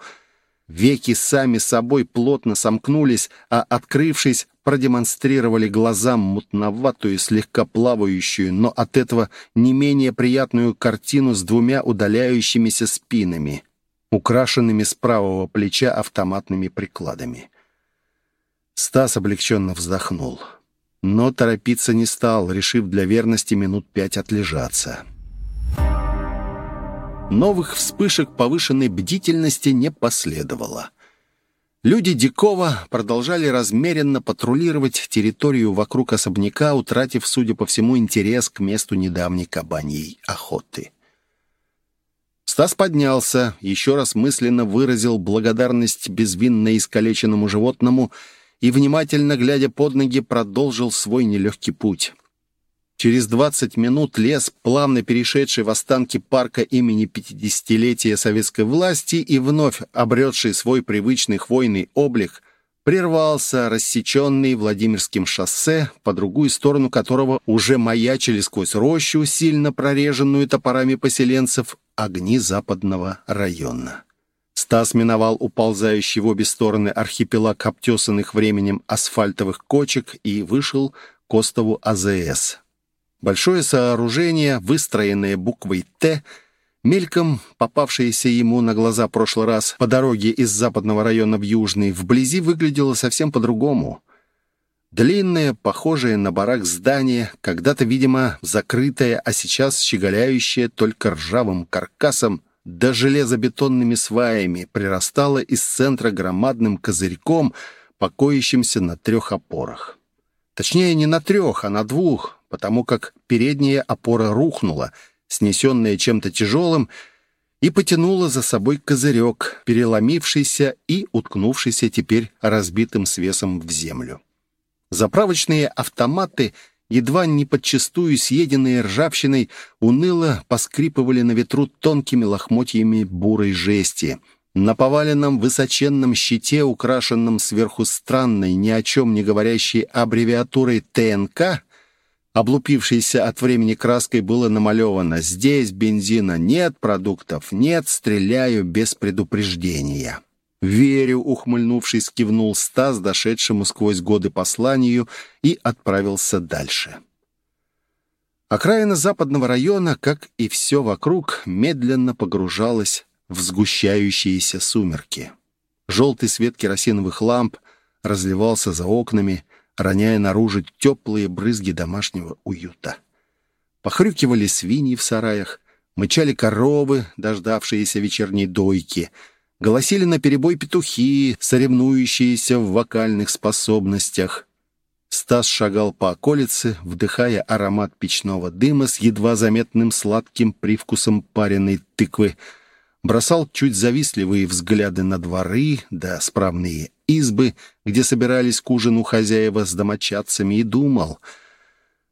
Веки сами собой плотно сомкнулись, а, открывшись, продемонстрировали глазам мутноватую, слегка плавающую, но от этого не менее приятную картину с двумя удаляющимися спинами, украшенными с правого плеча автоматными прикладами. Стас облегченно вздохнул. Но торопиться не стал, решив для верности минут пять отлежаться. Новых вспышек повышенной бдительности не последовало. Люди Дикова продолжали размеренно патрулировать территорию вокруг особняка, утратив, судя по всему, интерес к месту недавней кабаньей охоты. Стас поднялся, еще раз мысленно выразил благодарность безвинно искалеченному животному — и, внимательно глядя под ноги, продолжил свой нелегкий путь. Через 20 минут лес, плавно перешедший в останки парка имени 50-летия советской власти и вновь обретший свой привычный хвойный облик, прервался, рассеченный Владимирским шоссе, по другую сторону которого уже маячили сквозь рощу, сильно прореженную топорами поселенцев, огни западного района. Стас миновал уползающий в обе стороны архипелаг обтесанных временем асфальтовых кочек и вышел к остову АЗС. Большое сооружение, выстроенное буквой «Т», мельком попавшееся ему на глаза прошлый раз по дороге из западного района в Южный, вблизи выглядело совсем по-другому. Длинное, похожее на барак здание, когда-то, видимо, закрытое, а сейчас щеголяющее только ржавым каркасом да железобетонными сваями, прирастало из центра громадным козырьком, покоящимся на трех опорах. Точнее, не на трех, а на двух, потому как передняя опора рухнула, снесенная чем-то тяжелым, и потянула за собой козырек, переломившийся и уткнувшийся теперь разбитым свесом в землю. Заправочные автоматы, едва не подчистую съеденные ржавчиной, уныло поскрипывали на ветру тонкими лохмотьями бурой жести — на поваленном высоченном щите, украшенном сверху странной, ни о чем не говорящей аббревиатурой ТНК, облупившейся от времени краской, было намалевано «Здесь бензина нет, продуктов нет, стреляю без предупреждения». «Верю», — ухмыльнувшись, кивнул Стас, дошедшему сквозь годы посланию, и отправился дальше. Окраина западного района, как и все вокруг, медленно погружалась в сгущающиеся сумерки. Желтый свет керосиновых ламп разливался за окнами, роняя наружу теплые брызги домашнего уюта. Похрюкивали свиньи в сараях, мычали коровы, дождавшиеся вечерней дойки, голосили наперебой петухи, соревнующиеся в вокальных способностях. Стас шагал по околице, вдыхая аромат печного дыма с едва заметным сладким привкусом пареной тыквы — бросал чуть завистливые взгляды на дворы, да справные избы, где собирались к ужину хозяева с домочадцами, и думал,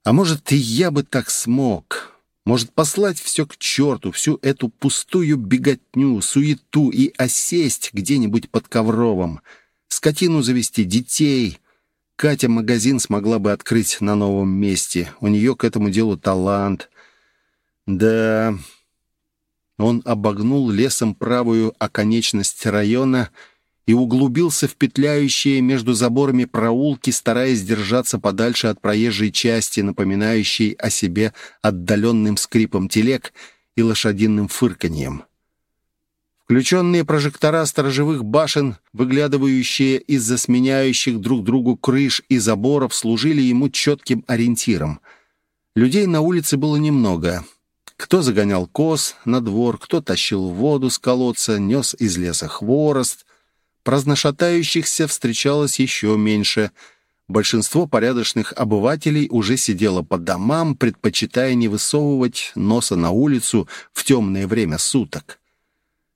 а может, и я бы так смог. Может, послать все к черту, всю эту пустую беготню, суету и осесть где-нибудь под ковровом, скотину завести, детей. Катя магазин смогла бы открыть на новом месте. У нее к этому делу талант. Да, он обогнул лесом правую оконечность района и углубился в петляющие между заборами проулки, стараясь держаться подальше от проезжей части, напоминающей о себе отдаленным скрипом телег и лошадиным фырканьем. Включенные прожектора сторожевых башен, выглядывающие из-за сменяющих друг другу крыш и заборов, служили ему четким ориентиром. Людей на улице было немного — кто загонял коз на двор, кто тащил воду с колодца, нес из леса хворост. Праздношатающихся встречалось еще меньше. Большинство порядочных обывателей уже сидело по домам, предпочитая не высовывать носа на улицу в темное время суток.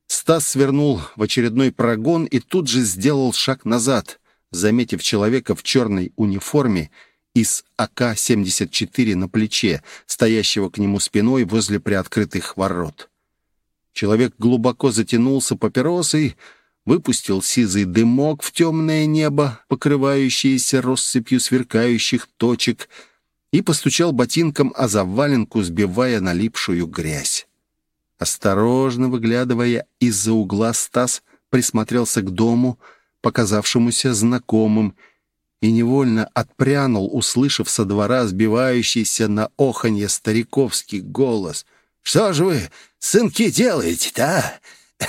Стас свернул в очередной прогон и тут же сделал шаг назад, заметив человека в черной униформе из АК-74 на плече, стоящего к нему спиной возле приоткрытых ворот. Человек глубоко затянулся папиросой, выпустил сизый дымок в темное небо, покрывающееся россыпью сверкающих точек, и постучал ботинком о заваленку, сбивая налипшую грязь. Осторожно выглядывая из-за угла, Стас присмотрелся к дому, показавшемуся знакомым, и невольно отпрянул, услышав со двора сбивающийся на оханье стариковский голос. «Что же вы, сынки, делаете-то, а?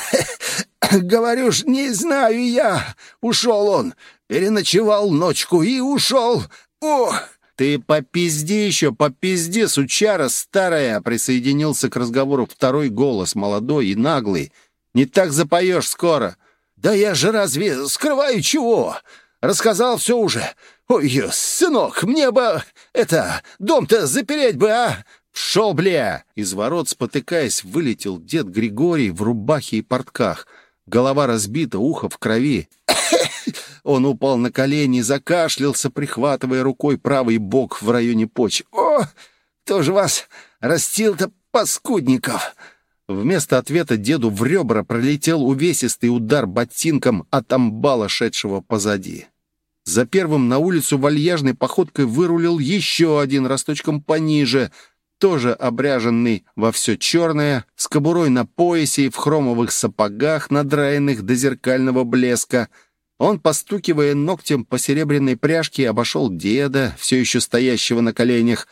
Говорю ж, не знаю я. Ушел он, переночевал ночку и ушел. О!» «Ты попизди еще, попизди, сучара старая!» Присоединился к разговору второй голос, молодой и наглый. «Не так запоешь скоро!» «Да я же разве скрываю чего?» Рассказал все уже. Ой, сынок, мне бы... Это... Дом-то запереть бы, а? Шел, бля!» Из ворот, спотыкаясь, вылетел дед Григорий в рубахе и портках. Голова разбита, ухо в крови. Он упал на колени закашлялся, прихватывая рукой правый бок в районе почек. «О, кто же вас растил-то, паскудников?» Вместо ответа деду в ребра пролетел увесистый удар ботинком от амбала, шедшего позади. За первым на улицу вальяжной походкой вырулил еще один росточком пониже, тоже обряженный во все черное, с кобурой на поясе и в хромовых сапогах, надраенных до зеркального блеска. Он, постукивая ногтем по серебряной пряжке, обошел деда, все еще стоящего на коленях,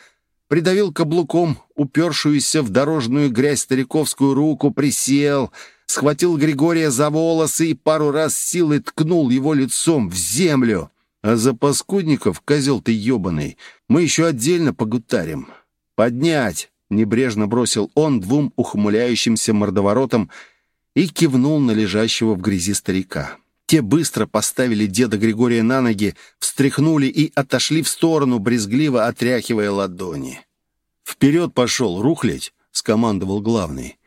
придавил каблуком упершуюся в дорожную грязь стариковскую руку, присел, схватил Григория за волосы и пару раз силой ткнул его лицом в землю. А за паскудников, козел ты ебаный, мы еще отдельно погутарим. Поднять! Небрежно бросил он двум ухмыляющимся мордоворотам и кивнул на лежащего в грязи старика. Те быстро поставили деда Григория на ноги, встряхнули и отошли в сторону, брезгливо отряхивая ладони. «Вперед пошел, рухлядь!» — скомандовал главный.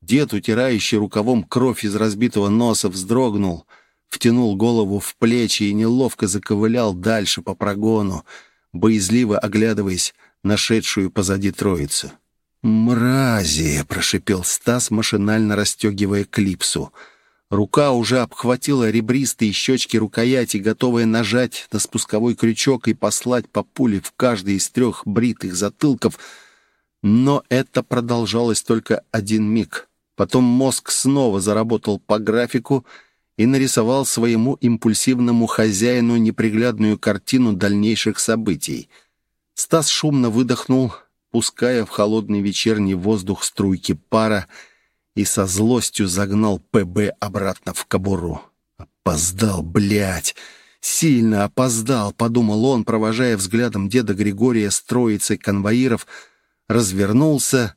Дед, утирающий рукавом кровь из разбитого носа, вздрогнул, втянул голову в плечи и неловко заковылял дальше по прогону, боязливо оглядываясь нашедшую позади троицу. «Мрази!» — прошипел Стас, машинально расстегивая клипсу — Рука уже обхватила ребристые щечки рукояти, готовая нажать на спусковой крючок и послать по пуле в каждый из трех бритых затылков. Но это продолжалось только один миг. Потом мозг снова заработал по графику и нарисовал своему импульсивному хозяину неприглядную картину дальнейших событий. Стас шумно выдохнул, пуская в холодный вечерний воздух струйки пара, и со злостью загнал ПБ обратно в кобуру. «Опоздал, блядь! Сильно опоздал!» — подумал он, провожая взглядом деда Григория с троицей конвоиров, развернулся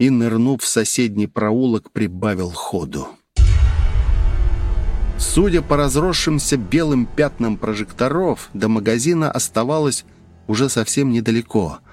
и, нырнув в соседний проулок, прибавил ходу. Судя по разросшимся белым пятнам прожекторов, до магазина оставалось уже совсем недалеко —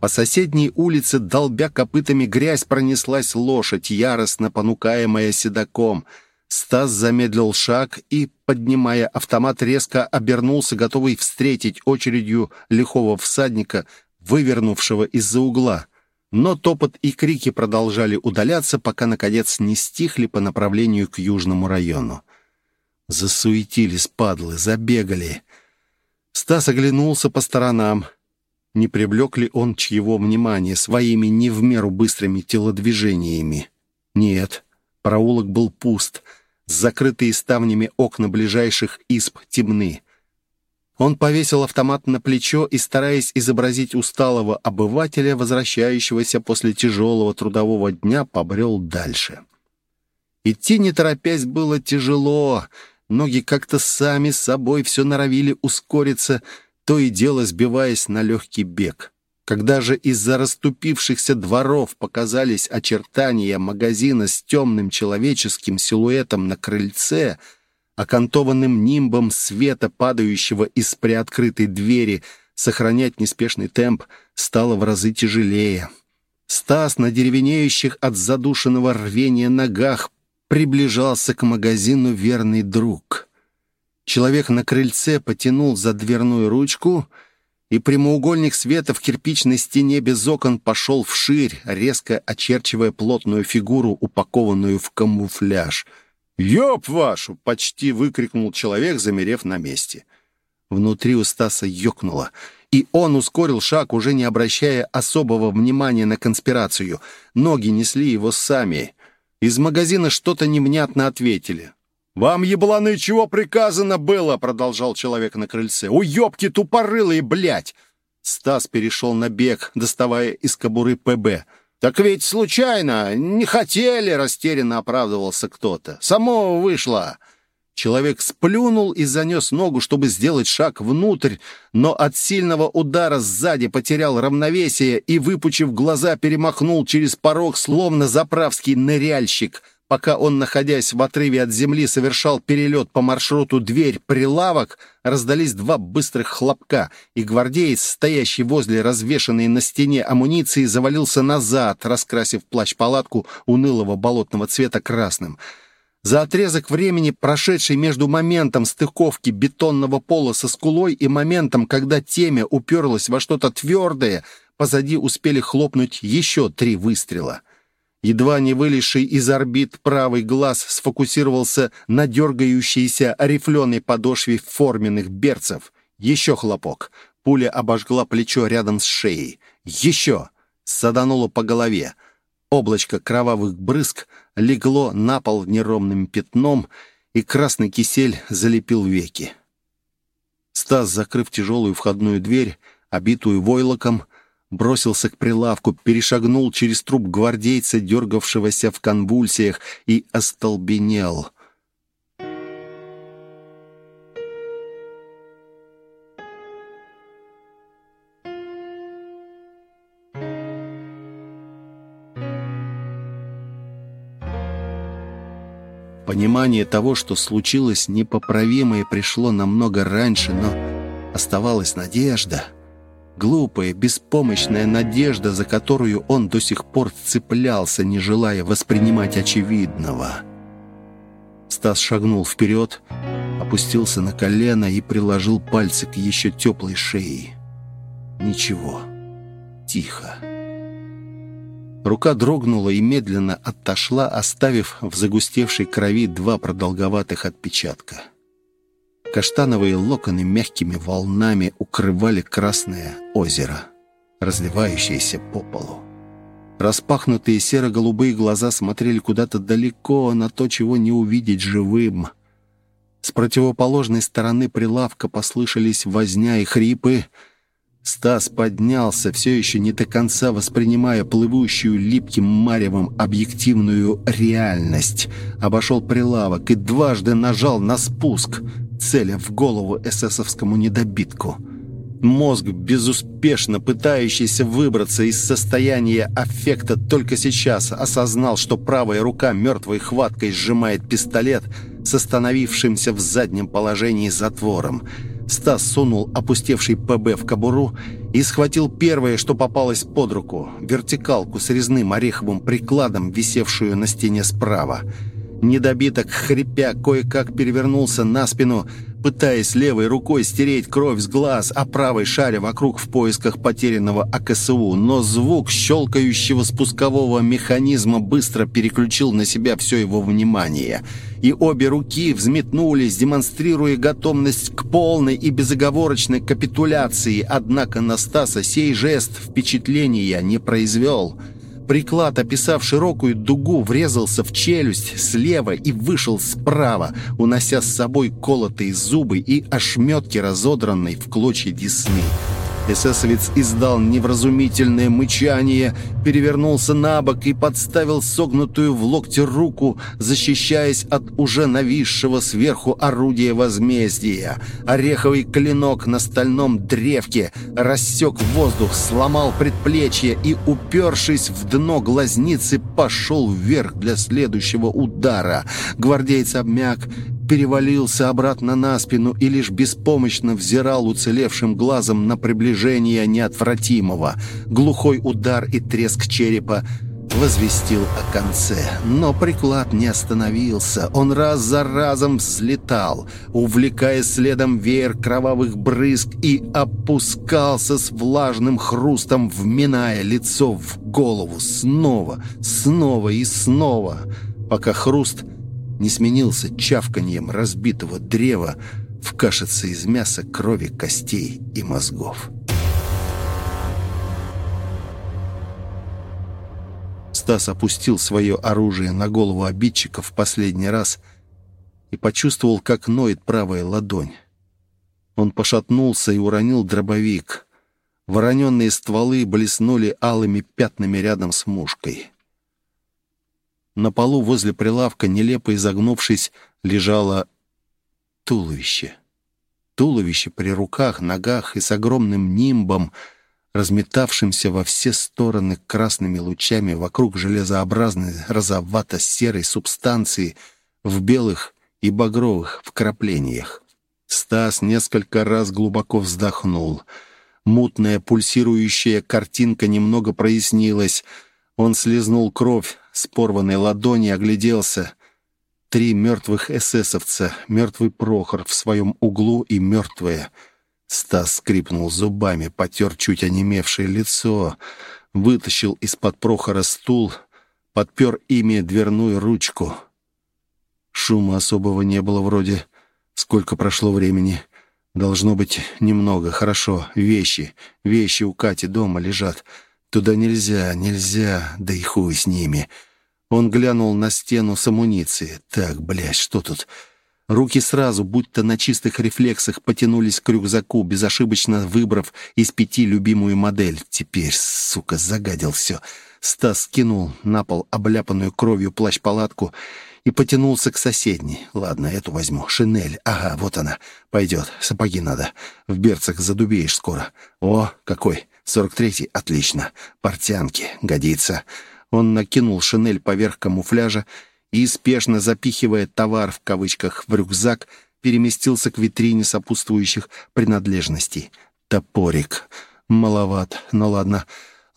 по соседней улице, долбя копытами грязь, пронеслась лошадь, яростно понукаемая седаком. Стас замедлил шаг и, поднимая автомат, резко обернулся, готовый встретить очередью лихого всадника, вывернувшего из-за угла. Но топот и крики продолжали удаляться, пока, наконец, не стихли по направлению к южному району. Засуетились падлы, забегали. Стас оглянулся по сторонам — не привлек ли он чьего внимания своими не в меру быстрыми телодвижениями. Нет, проулок был пуст, закрытые ставнями окна ближайших изб темны. Он повесил автомат на плечо и, стараясь изобразить усталого обывателя, возвращающегося после тяжелого трудового дня, побрел дальше. Идти не торопясь было тяжело, ноги как-то сами собой все норовили ускориться — то и дело сбиваясь на легкий бег. Когда же из-за расступившихся дворов показались очертания магазина с темным человеческим силуэтом на крыльце, окантованным нимбом света, падающего из приоткрытой двери, сохранять неспешный темп стало в разы тяжелее. Стас на деревенеющих от задушенного рвения ногах приближался к магазину «Верный друг». Человек на крыльце потянул за дверную ручку, и прямоугольник света в кирпичной стене без окон пошел вширь, резко очерчивая плотную фигуру, упакованную в камуфляж. «Ёб вашу!» — почти выкрикнул человек, замерев на месте. Внутри у Стаса ёкнуло, и он ускорил шаг, уже не обращая особого внимания на конспирацию. Ноги несли его сами. Из магазина что-то невнятно ответили. «Вам, ебланы, чего приказано было?» — продолжал человек на крыльце. «Уёбки тупорылые, блядь!» Стас перешел на бег, доставая из кобуры ПБ. «Так ведь случайно, не хотели!» — растерянно оправдывался кто-то. «Само вышло!» Человек сплюнул и занес ногу, чтобы сделать шаг внутрь, но от сильного удара сзади потерял равновесие и, выпучив глаза, перемахнул через порог, словно заправский ныряльщик — Пока он, находясь в отрыве от земли, совершал перелет по маршруту дверь-прилавок, раздались два быстрых хлопка, и гвардеец, стоящий возле развешанной на стене амуниции, завалился назад, раскрасив плащ-палатку унылого болотного цвета красным. За отрезок времени, прошедший между моментом стыковки бетонного пола со скулой и моментом, когда темя уперлась во что-то твердое, позади успели хлопнуть еще три выстрела. Едва не вылезший из орбит правый глаз сфокусировался на дергающейся рифленой подошве форменных берцев. Еще хлопок. Пуля обожгла плечо рядом с шеей. Еще! Садануло по голове. Облачко кровавых брызг легло на пол неровным пятном, и красный кисель залепил веки. Стас, закрыв тяжелую входную дверь, обитую войлоком, бросился к прилавку, перешагнул через труп гвардейца, дергавшегося в конвульсиях, и остолбенел. Понимание того, что случилось непоправимое, пришло намного раньше, но оставалась надежда. Глупая, беспомощная надежда, за которую он до сих пор цеплялся, не желая воспринимать очевидного. Стас шагнул вперед, опустился на колено и приложил пальцы к еще теплой шее. Ничего. Тихо. Рука дрогнула и медленно отошла, оставив в загустевшей крови два продолговатых отпечатка. Каштановые локоны мягкими волнами укрывали красное озеро, разливающееся по полу. Распахнутые серо-голубые глаза смотрели куда-то далеко, на то, чего не увидеть живым. С противоположной стороны прилавка послышались возня и хрипы — Стас поднялся, все еще не до конца воспринимая плывущую липким маревом объективную реальность. Обошел прилавок и дважды нажал на спуск, целя в голову эсэсовскому недобитку. Мозг, безуспешно пытающийся выбраться из состояния аффекта, только сейчас осознал, что правая рука мертвой хваткой сжимает пистолет с остановившимся в заднем положении затвором — Стас сунул опустевший ПБ в кобуру и схватил первое, что попалось под руку — вертикалку с резным ореховым прикладом, висевшую на стене справа. Недобиток, хрипя, кое-как перевернулся на спину, пытаясь левой рукой стереть кровь с глаз, а правой шаря вокруг в поисках потерянного АКСУ. Но звук щелкающего спускового механизма быстро переключил на себя все его внимание — и обе руки взметнулись, демонстрируя готовность к полной и безоговорочной капитуляции. Однако Настаса сей жест впечатления не произвел. Приклад, описав широкую дугу, врезался в челюсть слева и вышел справа, унося с собой колотые зубы и ошметки разодранной в клочья десны. Эсэсовец издал невразумительное мычание, перевернулся на бок и подставил согнутую в локте руку, защищаясь от уже нависшего сверху орудия возмездия. Ореховый клинок на стальном древке рассек воздух, сломал предплечье и, упершись в дно глазницы, пошел вверх для следующего удара. Гвардейц обмяк, перевалился обратно на спину и лишь беспомощно взирал уцелевшим глазом на приближение неотвратимого. Глухой удар и треск черепа возвестил о конце. Но приклад не остановился. Он раз за разом взлетал, увлекая следом веер кровавых брызг и опускался с влажным хрустом, вминая лицо в голову снова, снова и снова, пока хруст — не сменился чавканьем разбитого древа в кашице из мяса, крови, костей и мозгов. Стас опустил свое оружие на голову обидчика в последний раз и почувствовал, как ноет правая ладонь. Он пошатнулся и уронил дробовик. Вороненные стволы блеснули алыми пятнами рядом с мушкой. На полу возле прилавка, нелепо изогнувшись, лежало туловище. Туловище при руках, ногах и с огромным нимбом, разметавшимся во все стороны красными лучами вокруг железообразной розовато-серой субстанции в белых и багровых вкраплениях. Стас несколько раз глубоко вздохнул. Мутная пульсирующая картинка немного прояснилась. Он слезнул кровь, с порванной ладони огляделся. Три мертвых эсэсовца, мертвый Прохор в своем углу и мертвая. Стас скрипнул зубами, потер чуть онемевшее лицо, вытащил из-под Прохора стул, подпер ими дверную ручку. Шума особого не было вроде. Сколько прошло времени? Должно быть немного. Хорошо. Вещи. Вещи у Кати дома лежат. Туда нельзя, нельзя. Да и хуй с ними. Он глянул на стену с амуницией. Так, блядь, что тут? Руки сразу, будто на чистых рефлексах, потянулись к рюкзаку, безошибочно выбрав из пяти любимую модель. Теперь, сука, загадил все. Стас скинул на пол обляпанную кровью плащ-палатку и потянулся к соседней. «Ладно, эту возьму. Шинель. Ага, вот она. Пойдет. Сапоги надо. В берцах задубеешь скоро. О, какой! Сорок третий. Отлично. Портянки. Годится». Он накинул шинель поверх камуфляжа и, спешно запихивая «товар» в кавычках в рюкзак, переместился к витрине сопутствующих принадлежностей. Топорик. Маловат. Ну ладно.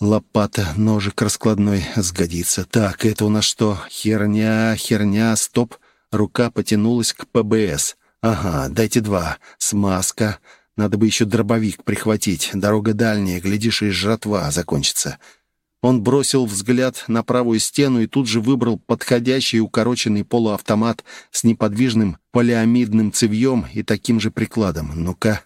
Лопата, ножик раскладной сгодится. Так, это у нас что? Херня, херня, стоп. Рука потянулась к ПБС. Ага, дайте два. Смазка. Надо бы еще дробовик прихватить. Дорога дальняя, глядишь, и жратва закончится. Он бросил взгляд на правую стену и тут же выбрал подходящий укороченный полуавтомат с неподвижным полиамидным цевьем и таким же прикладом. Ну-ка,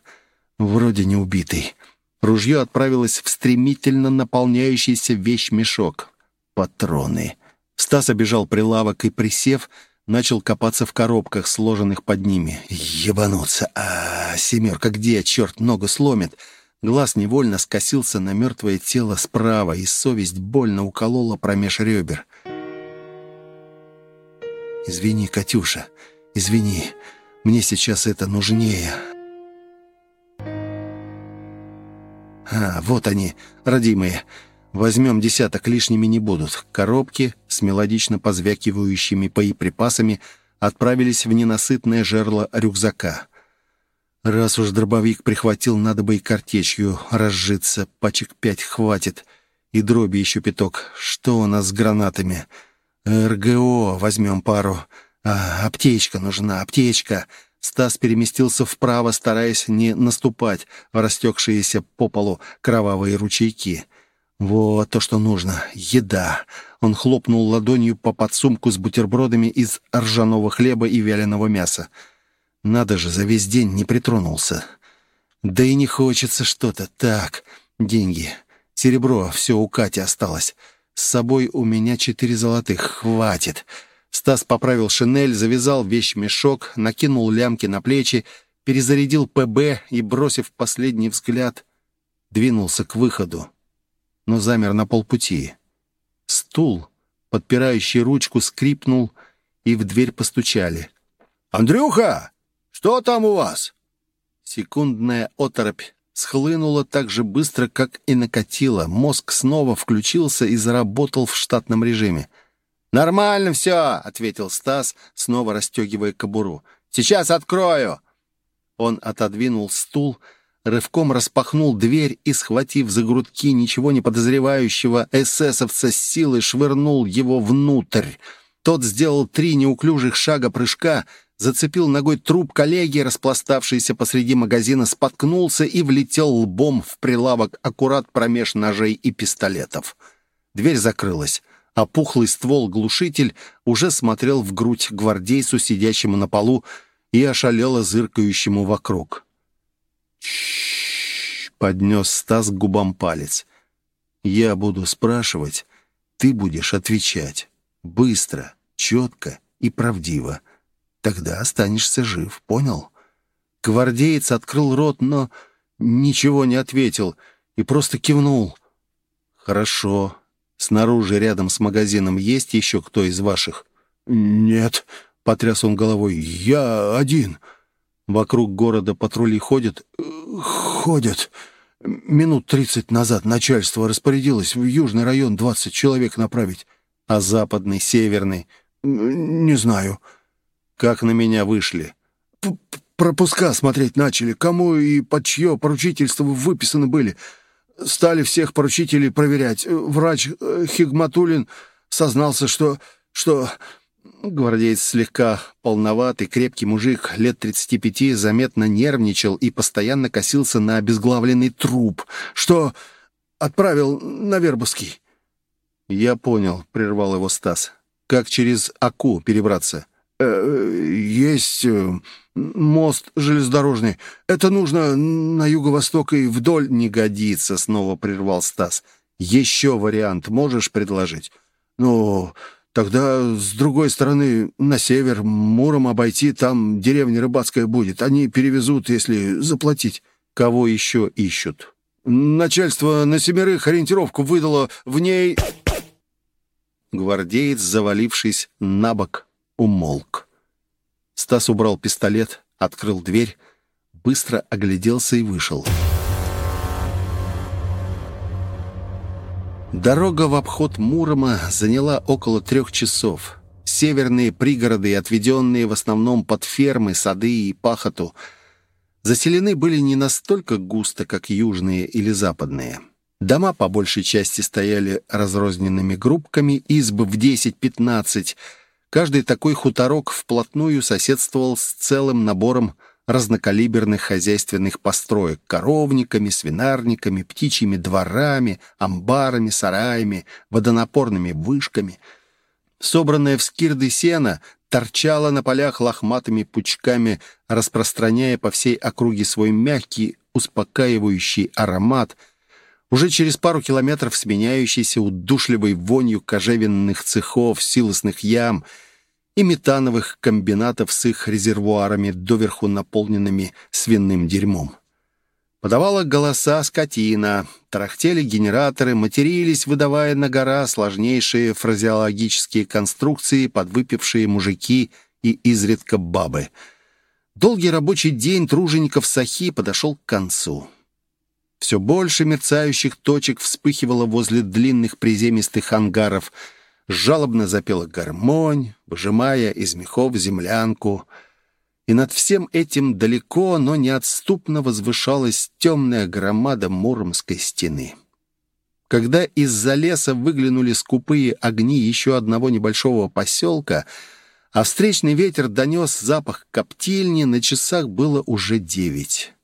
вроде не убитый. Ружье отправилось в стремительно наполняющийся вещмешок. Патроны. Стас обежал прилавок и, присев, начал копаться в коробках, сложенных под ними. «Ебануться! А, семерка где? Черт, ногу сломит!» Глаз невольно скосился на мертвое тело справа, и совесть больно уколола промеж ребер. «Извини, Катюша, извини. Мне сейчас это нужнее. А, вот они, родимые. Возьмем десяток, лишними не будут. Коробки с мелодично позвякивающими боеприпасами отправились в ненасытное жерло рюкзака. Раз уж дробовик прихватил, надо бы и картечью разжиться. Пачек пять хватит. И дроби еще пяток. Что у нас с гранатами? РГО возьмем пару. А, аптечка нужна, аптечка. Стас переместился вправо, стараясь не наступать в растекшиеся по полу кровавые ручейки. «Вот то, что нужно. Еда!» Он хлопнул ладонью по подсумку с бутербродами из ржаного хлеба и вяленого мяса. «Надо же, за весь день не притронулся. Да и не хочется что-то. Так, деньги. Серебро, все у Кати осталось. С собой у меня четыре золотых. Хватит!» Стас поправил шинель, завязал вещмешок, накинул лямки на плечи, перезарядил ПБ и, бросив последний взгляд, двинулся к выходу, но замер на полпути. Стул, подпирающий ручку, скрипнул, и в дверь постучали. «Андрюха, что там у вас?» Секундная оторопь схлынула так же быстро, как и накатила. Мозг снова включился и заработал в штатном режиме. «Нормально все», — ответил Стас, снова расстегивая кобуру. «Сейчас открою». Он отодвинул стул, рывком распахнул дверь и, схватив за грудки ничего не подозревающего эсэсовца с силой, швырнул его внутрь. Тот сделал три неуклюжих шага прыжка, зацепил ногой труп коллеги, распластавшийся посреди магазина, споткнулся и влетел лбом в прилавок аккурат промеж ножей и пистолетов. Дверь закрылась а пухлый ствол-глушитель уже смотрел в грудь гвардейцу, сидящему на полу, и ошалело зыркающему вокруг. Поднес Стас к губам палец. «Я буду спрашивать, ты будешь отвечать. Быстро, четко и правдиво. Тогда останешься жив, понял?» Гвардеец открыл рот, но ничего не ответил и просто кивнул. «Хорошо, Снаружи, рядом с магазином, есть еще кто из ваших?» «Нет», — потряс он головой, — «я один». «Вокруг города патрули ходят?» «Ходят. Минут тридцать назад начальство распорядилось в южный район двадцать человек направить. А западный, северный?» «Не знаю». «Как на меня вышли?» П «Пропуска смотреть начали. Кому и под чье поручительство выписаны были?» Стали всех поручителей проверять. Врач э, Хигматулин сознался, что... что... Гвардеец слегка полноватый, крепкий мужик, лет 35, заметно нервничал и постоянно косился на обезглавленный труп. «Что отправил на Вербовский?» «Я понял», — прервал его Стас. «Как через Аку перебраться?» э, «Есть э, мост железнодорожный. Это нужно на юго-восток и вдоль не годится», — снова прервал Стас. «Еще вариант можешь предложить?» «Ну, Тогда, с другой стороны, на север, Муром обойти, там деревня рыбацкая будет. Они перевезут, если заплатить. Кого еще ищут? Начальство на семерых ориентировку выдало. В ней... Гвардеец, завалившись на бок, умолк. Стас убрал пистолет, открыл дверь, быстро огляделся и вышел. «Вышел». Дорога в обход Мурома заняла около трех часов. Северные пригороды, отведенные в основном под фермы, сады и пахоту, заселены были не настолько густо, как южные или западные. Дома по большей части стояли разрозненными группками, избы в 10-15. Каждый такой хуторок вплотную соседствовал с целым набором разнокалиберных хозяйственных построек коровниками, свинарниками, птичьими дворами, амбарами, сараями, водонапорными вышками. Собранное в скирды сено торчало на полях лохматыми пучками, распространяя по всей округе свой мягкий, успокаивающий аромат, уже через пару километров сменяющийся удушливой вонью кожевенных цехов, силосных ям — и метановых комбинатов с их резервуарами, доверху наполненными свиным дерьмом. Подавала голоса скотина, тарахтели генераторы, матерились, выдавая на гора сложнейшие фразеологические конструкции, подвыпившие мужики и изредка бабы. Долгий рабочий день тружеников Сахи подошел к концу. Все больше мерцающих точек вспыхивало возле длинных приземистых ангаров — жалобно запела гармонь, выжимая из мехов землянку. И над всем этим далеко, но неотступно возвышалась темная громада Муромской стены. Когда из-за леса выглянули скупые огни еще одного небольшого поселка, а встречный ветер донес запах коптильни, на часах было уже девять.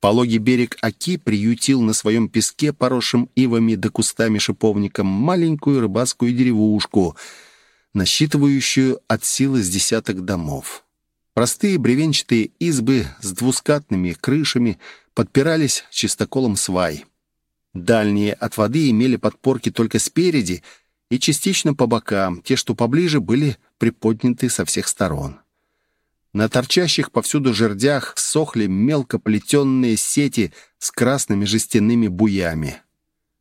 Пологий берег Оки приютил на своем песке, поросшим ивами да кустами шиповником, маленькую рыбацкую деревушку, насчитывающую от силы с десяток домов. Простые бревенчатые избы с двускатными крышами подпирались чистоколом свай. Дальние от воды имели подпорки только спереди и частично по бокам, те, что поближе, были приподняты со всех сторон. На торчащих повсюду жердях сохли мелко плетенные сети с красными жестяными буями.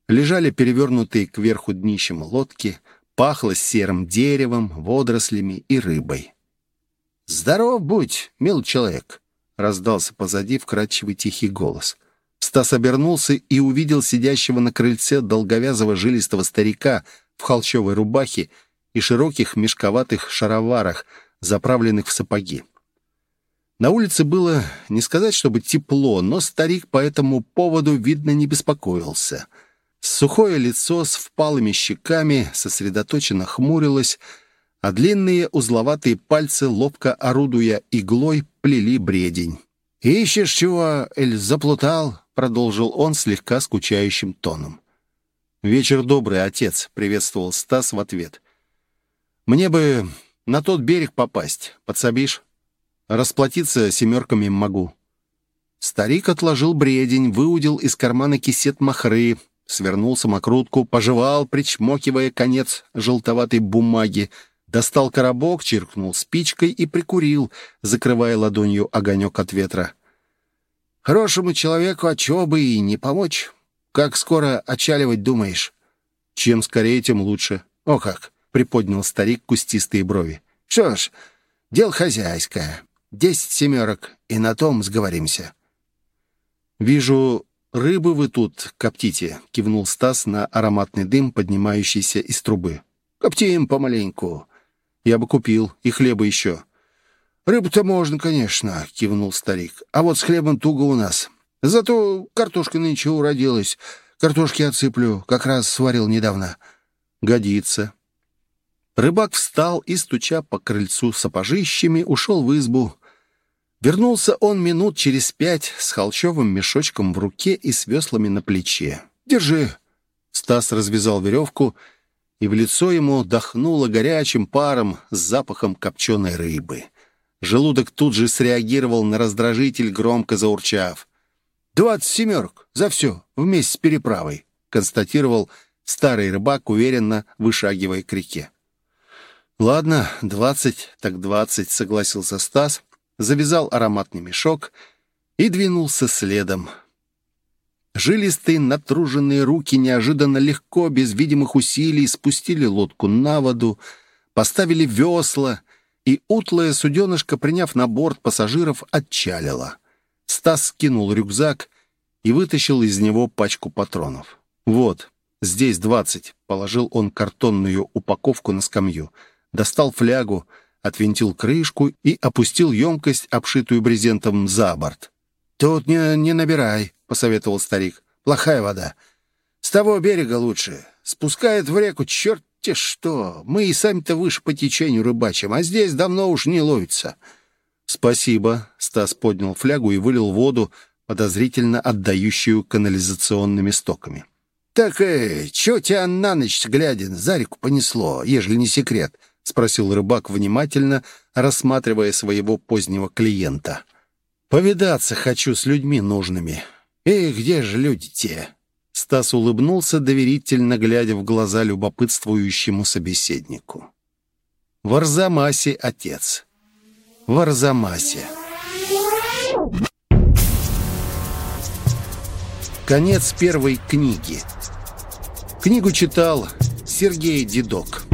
Лежали перевернутые кверху днищем лодки, пахло серым деревом, водорослями и рыбой. «Здоров будь, мил человек!» — раздался позади вкрадчивый тихий голос. Стас обернулся и увидел сидящего на крыльце долговязого жилистого старика в холщовой рубахе и широких мешковатых шароварах, заправленных в сапоги. На улице было не сказать, чтобы тепло, но старик по этому поводу, видно, не беспокоился. Сухое лицо с впалыми щеками сосредоточенно хмурилось, а длинные узловатые пальцы, ловко орудуя иглой, плели бредень. «Ищешь чего, Эль, заплутал?» — продолжил он слегка скучающим тоном. «Вечер добрый, отец», — приветствовал Стас в ответ. «Мне бы на тот берег попасть. Подсобишь?» Расплатиться семерками могу». Старик отложил бредень, выудил из кармана кисет махры, свернул самокрутку, пожевал, причмокивая конец желтоватой бумаги, достал коробок, чиркнул спичкой и прикурил, закрывая ладонью огонек от ветра. «Хорошему человеку а чего бы и не помочь. Как скоро отчаливать думаешь?» «Чем скорее, тем лучше». «О как!» — приподнял старик кустистые брови. «Что ж, дело хозяйское. Десять семерок, и на том сговоримся». «Вижу, рыбы вы тут коптите», — кивнул Стас на ароматный дым, поднимающийся из трубы. «Коптим помаленьку. Я бы купил, и хлеба еще». «Рыбу-то можно, конечно», — кивнул старик. «А вот с хлебом туго у нас. Зато картошка нынче уродилась. Картошки отсыплю, как раз сварил недавно». «Годится». Рыбак встал и, стуча по крыльцу сапожищами, ушел в избу. Вернулся он минут через пять с холчевым мешочком в руке и с веслами на плече. «Держи!» Стас развязал веревку, и в лицо ему дохнуло горячим паром с запахом копченой рыбы. Желудок тут же среагировал на раздражитель, громко заурчав. «Двадцать семерок! За все! Вместе с переправой!» констатировал старый рыбак, уверенно вышагивая к реке. «Ладно, двадцать, так двадцать», — согласился Стас, завязал ароматный мешок и двинулся следом. Жилистые натруженные руки неожиданно легко, без видимых усилий, спустили лодку на воду, поставили весла, и утлая суденышко, приняв на борт пассажиров, отчалила. Стас скинул рюкзак и вытащил из него пачку патронов. «Вот, здесь двадцать», — положил он картонную упаковку на скамью — достал флягу, отвинтил крышку и опустил емкость, обшитую брезентом, за борт. «Тут не, не набирай», — посоветовал старик. «Плохая вода. С того берега лучше. Спускает в реку черт-те что. Мы и сами-то выше по течению рыбачим, а здесь давно уж не ловится». «Спасибо», — Стас поднял флягу и вылил воду, подозрительно отдающую канализационными стоками. «Так, э, чё тебя на ночь глядя за реку понесло, ежели не секрет?» — спросил рыбак внимательно, рассматривая своего позднего клиента. «Повидаться хочу с людьми нужными. Эй, где же люди те?» Стас улыбнулся, доверительно глядя в глаза любопытствующему собеседнику. «В Арзамасе, отец. В Арзамасе». Конец первой книги. Книгу читал Сергей Дедок.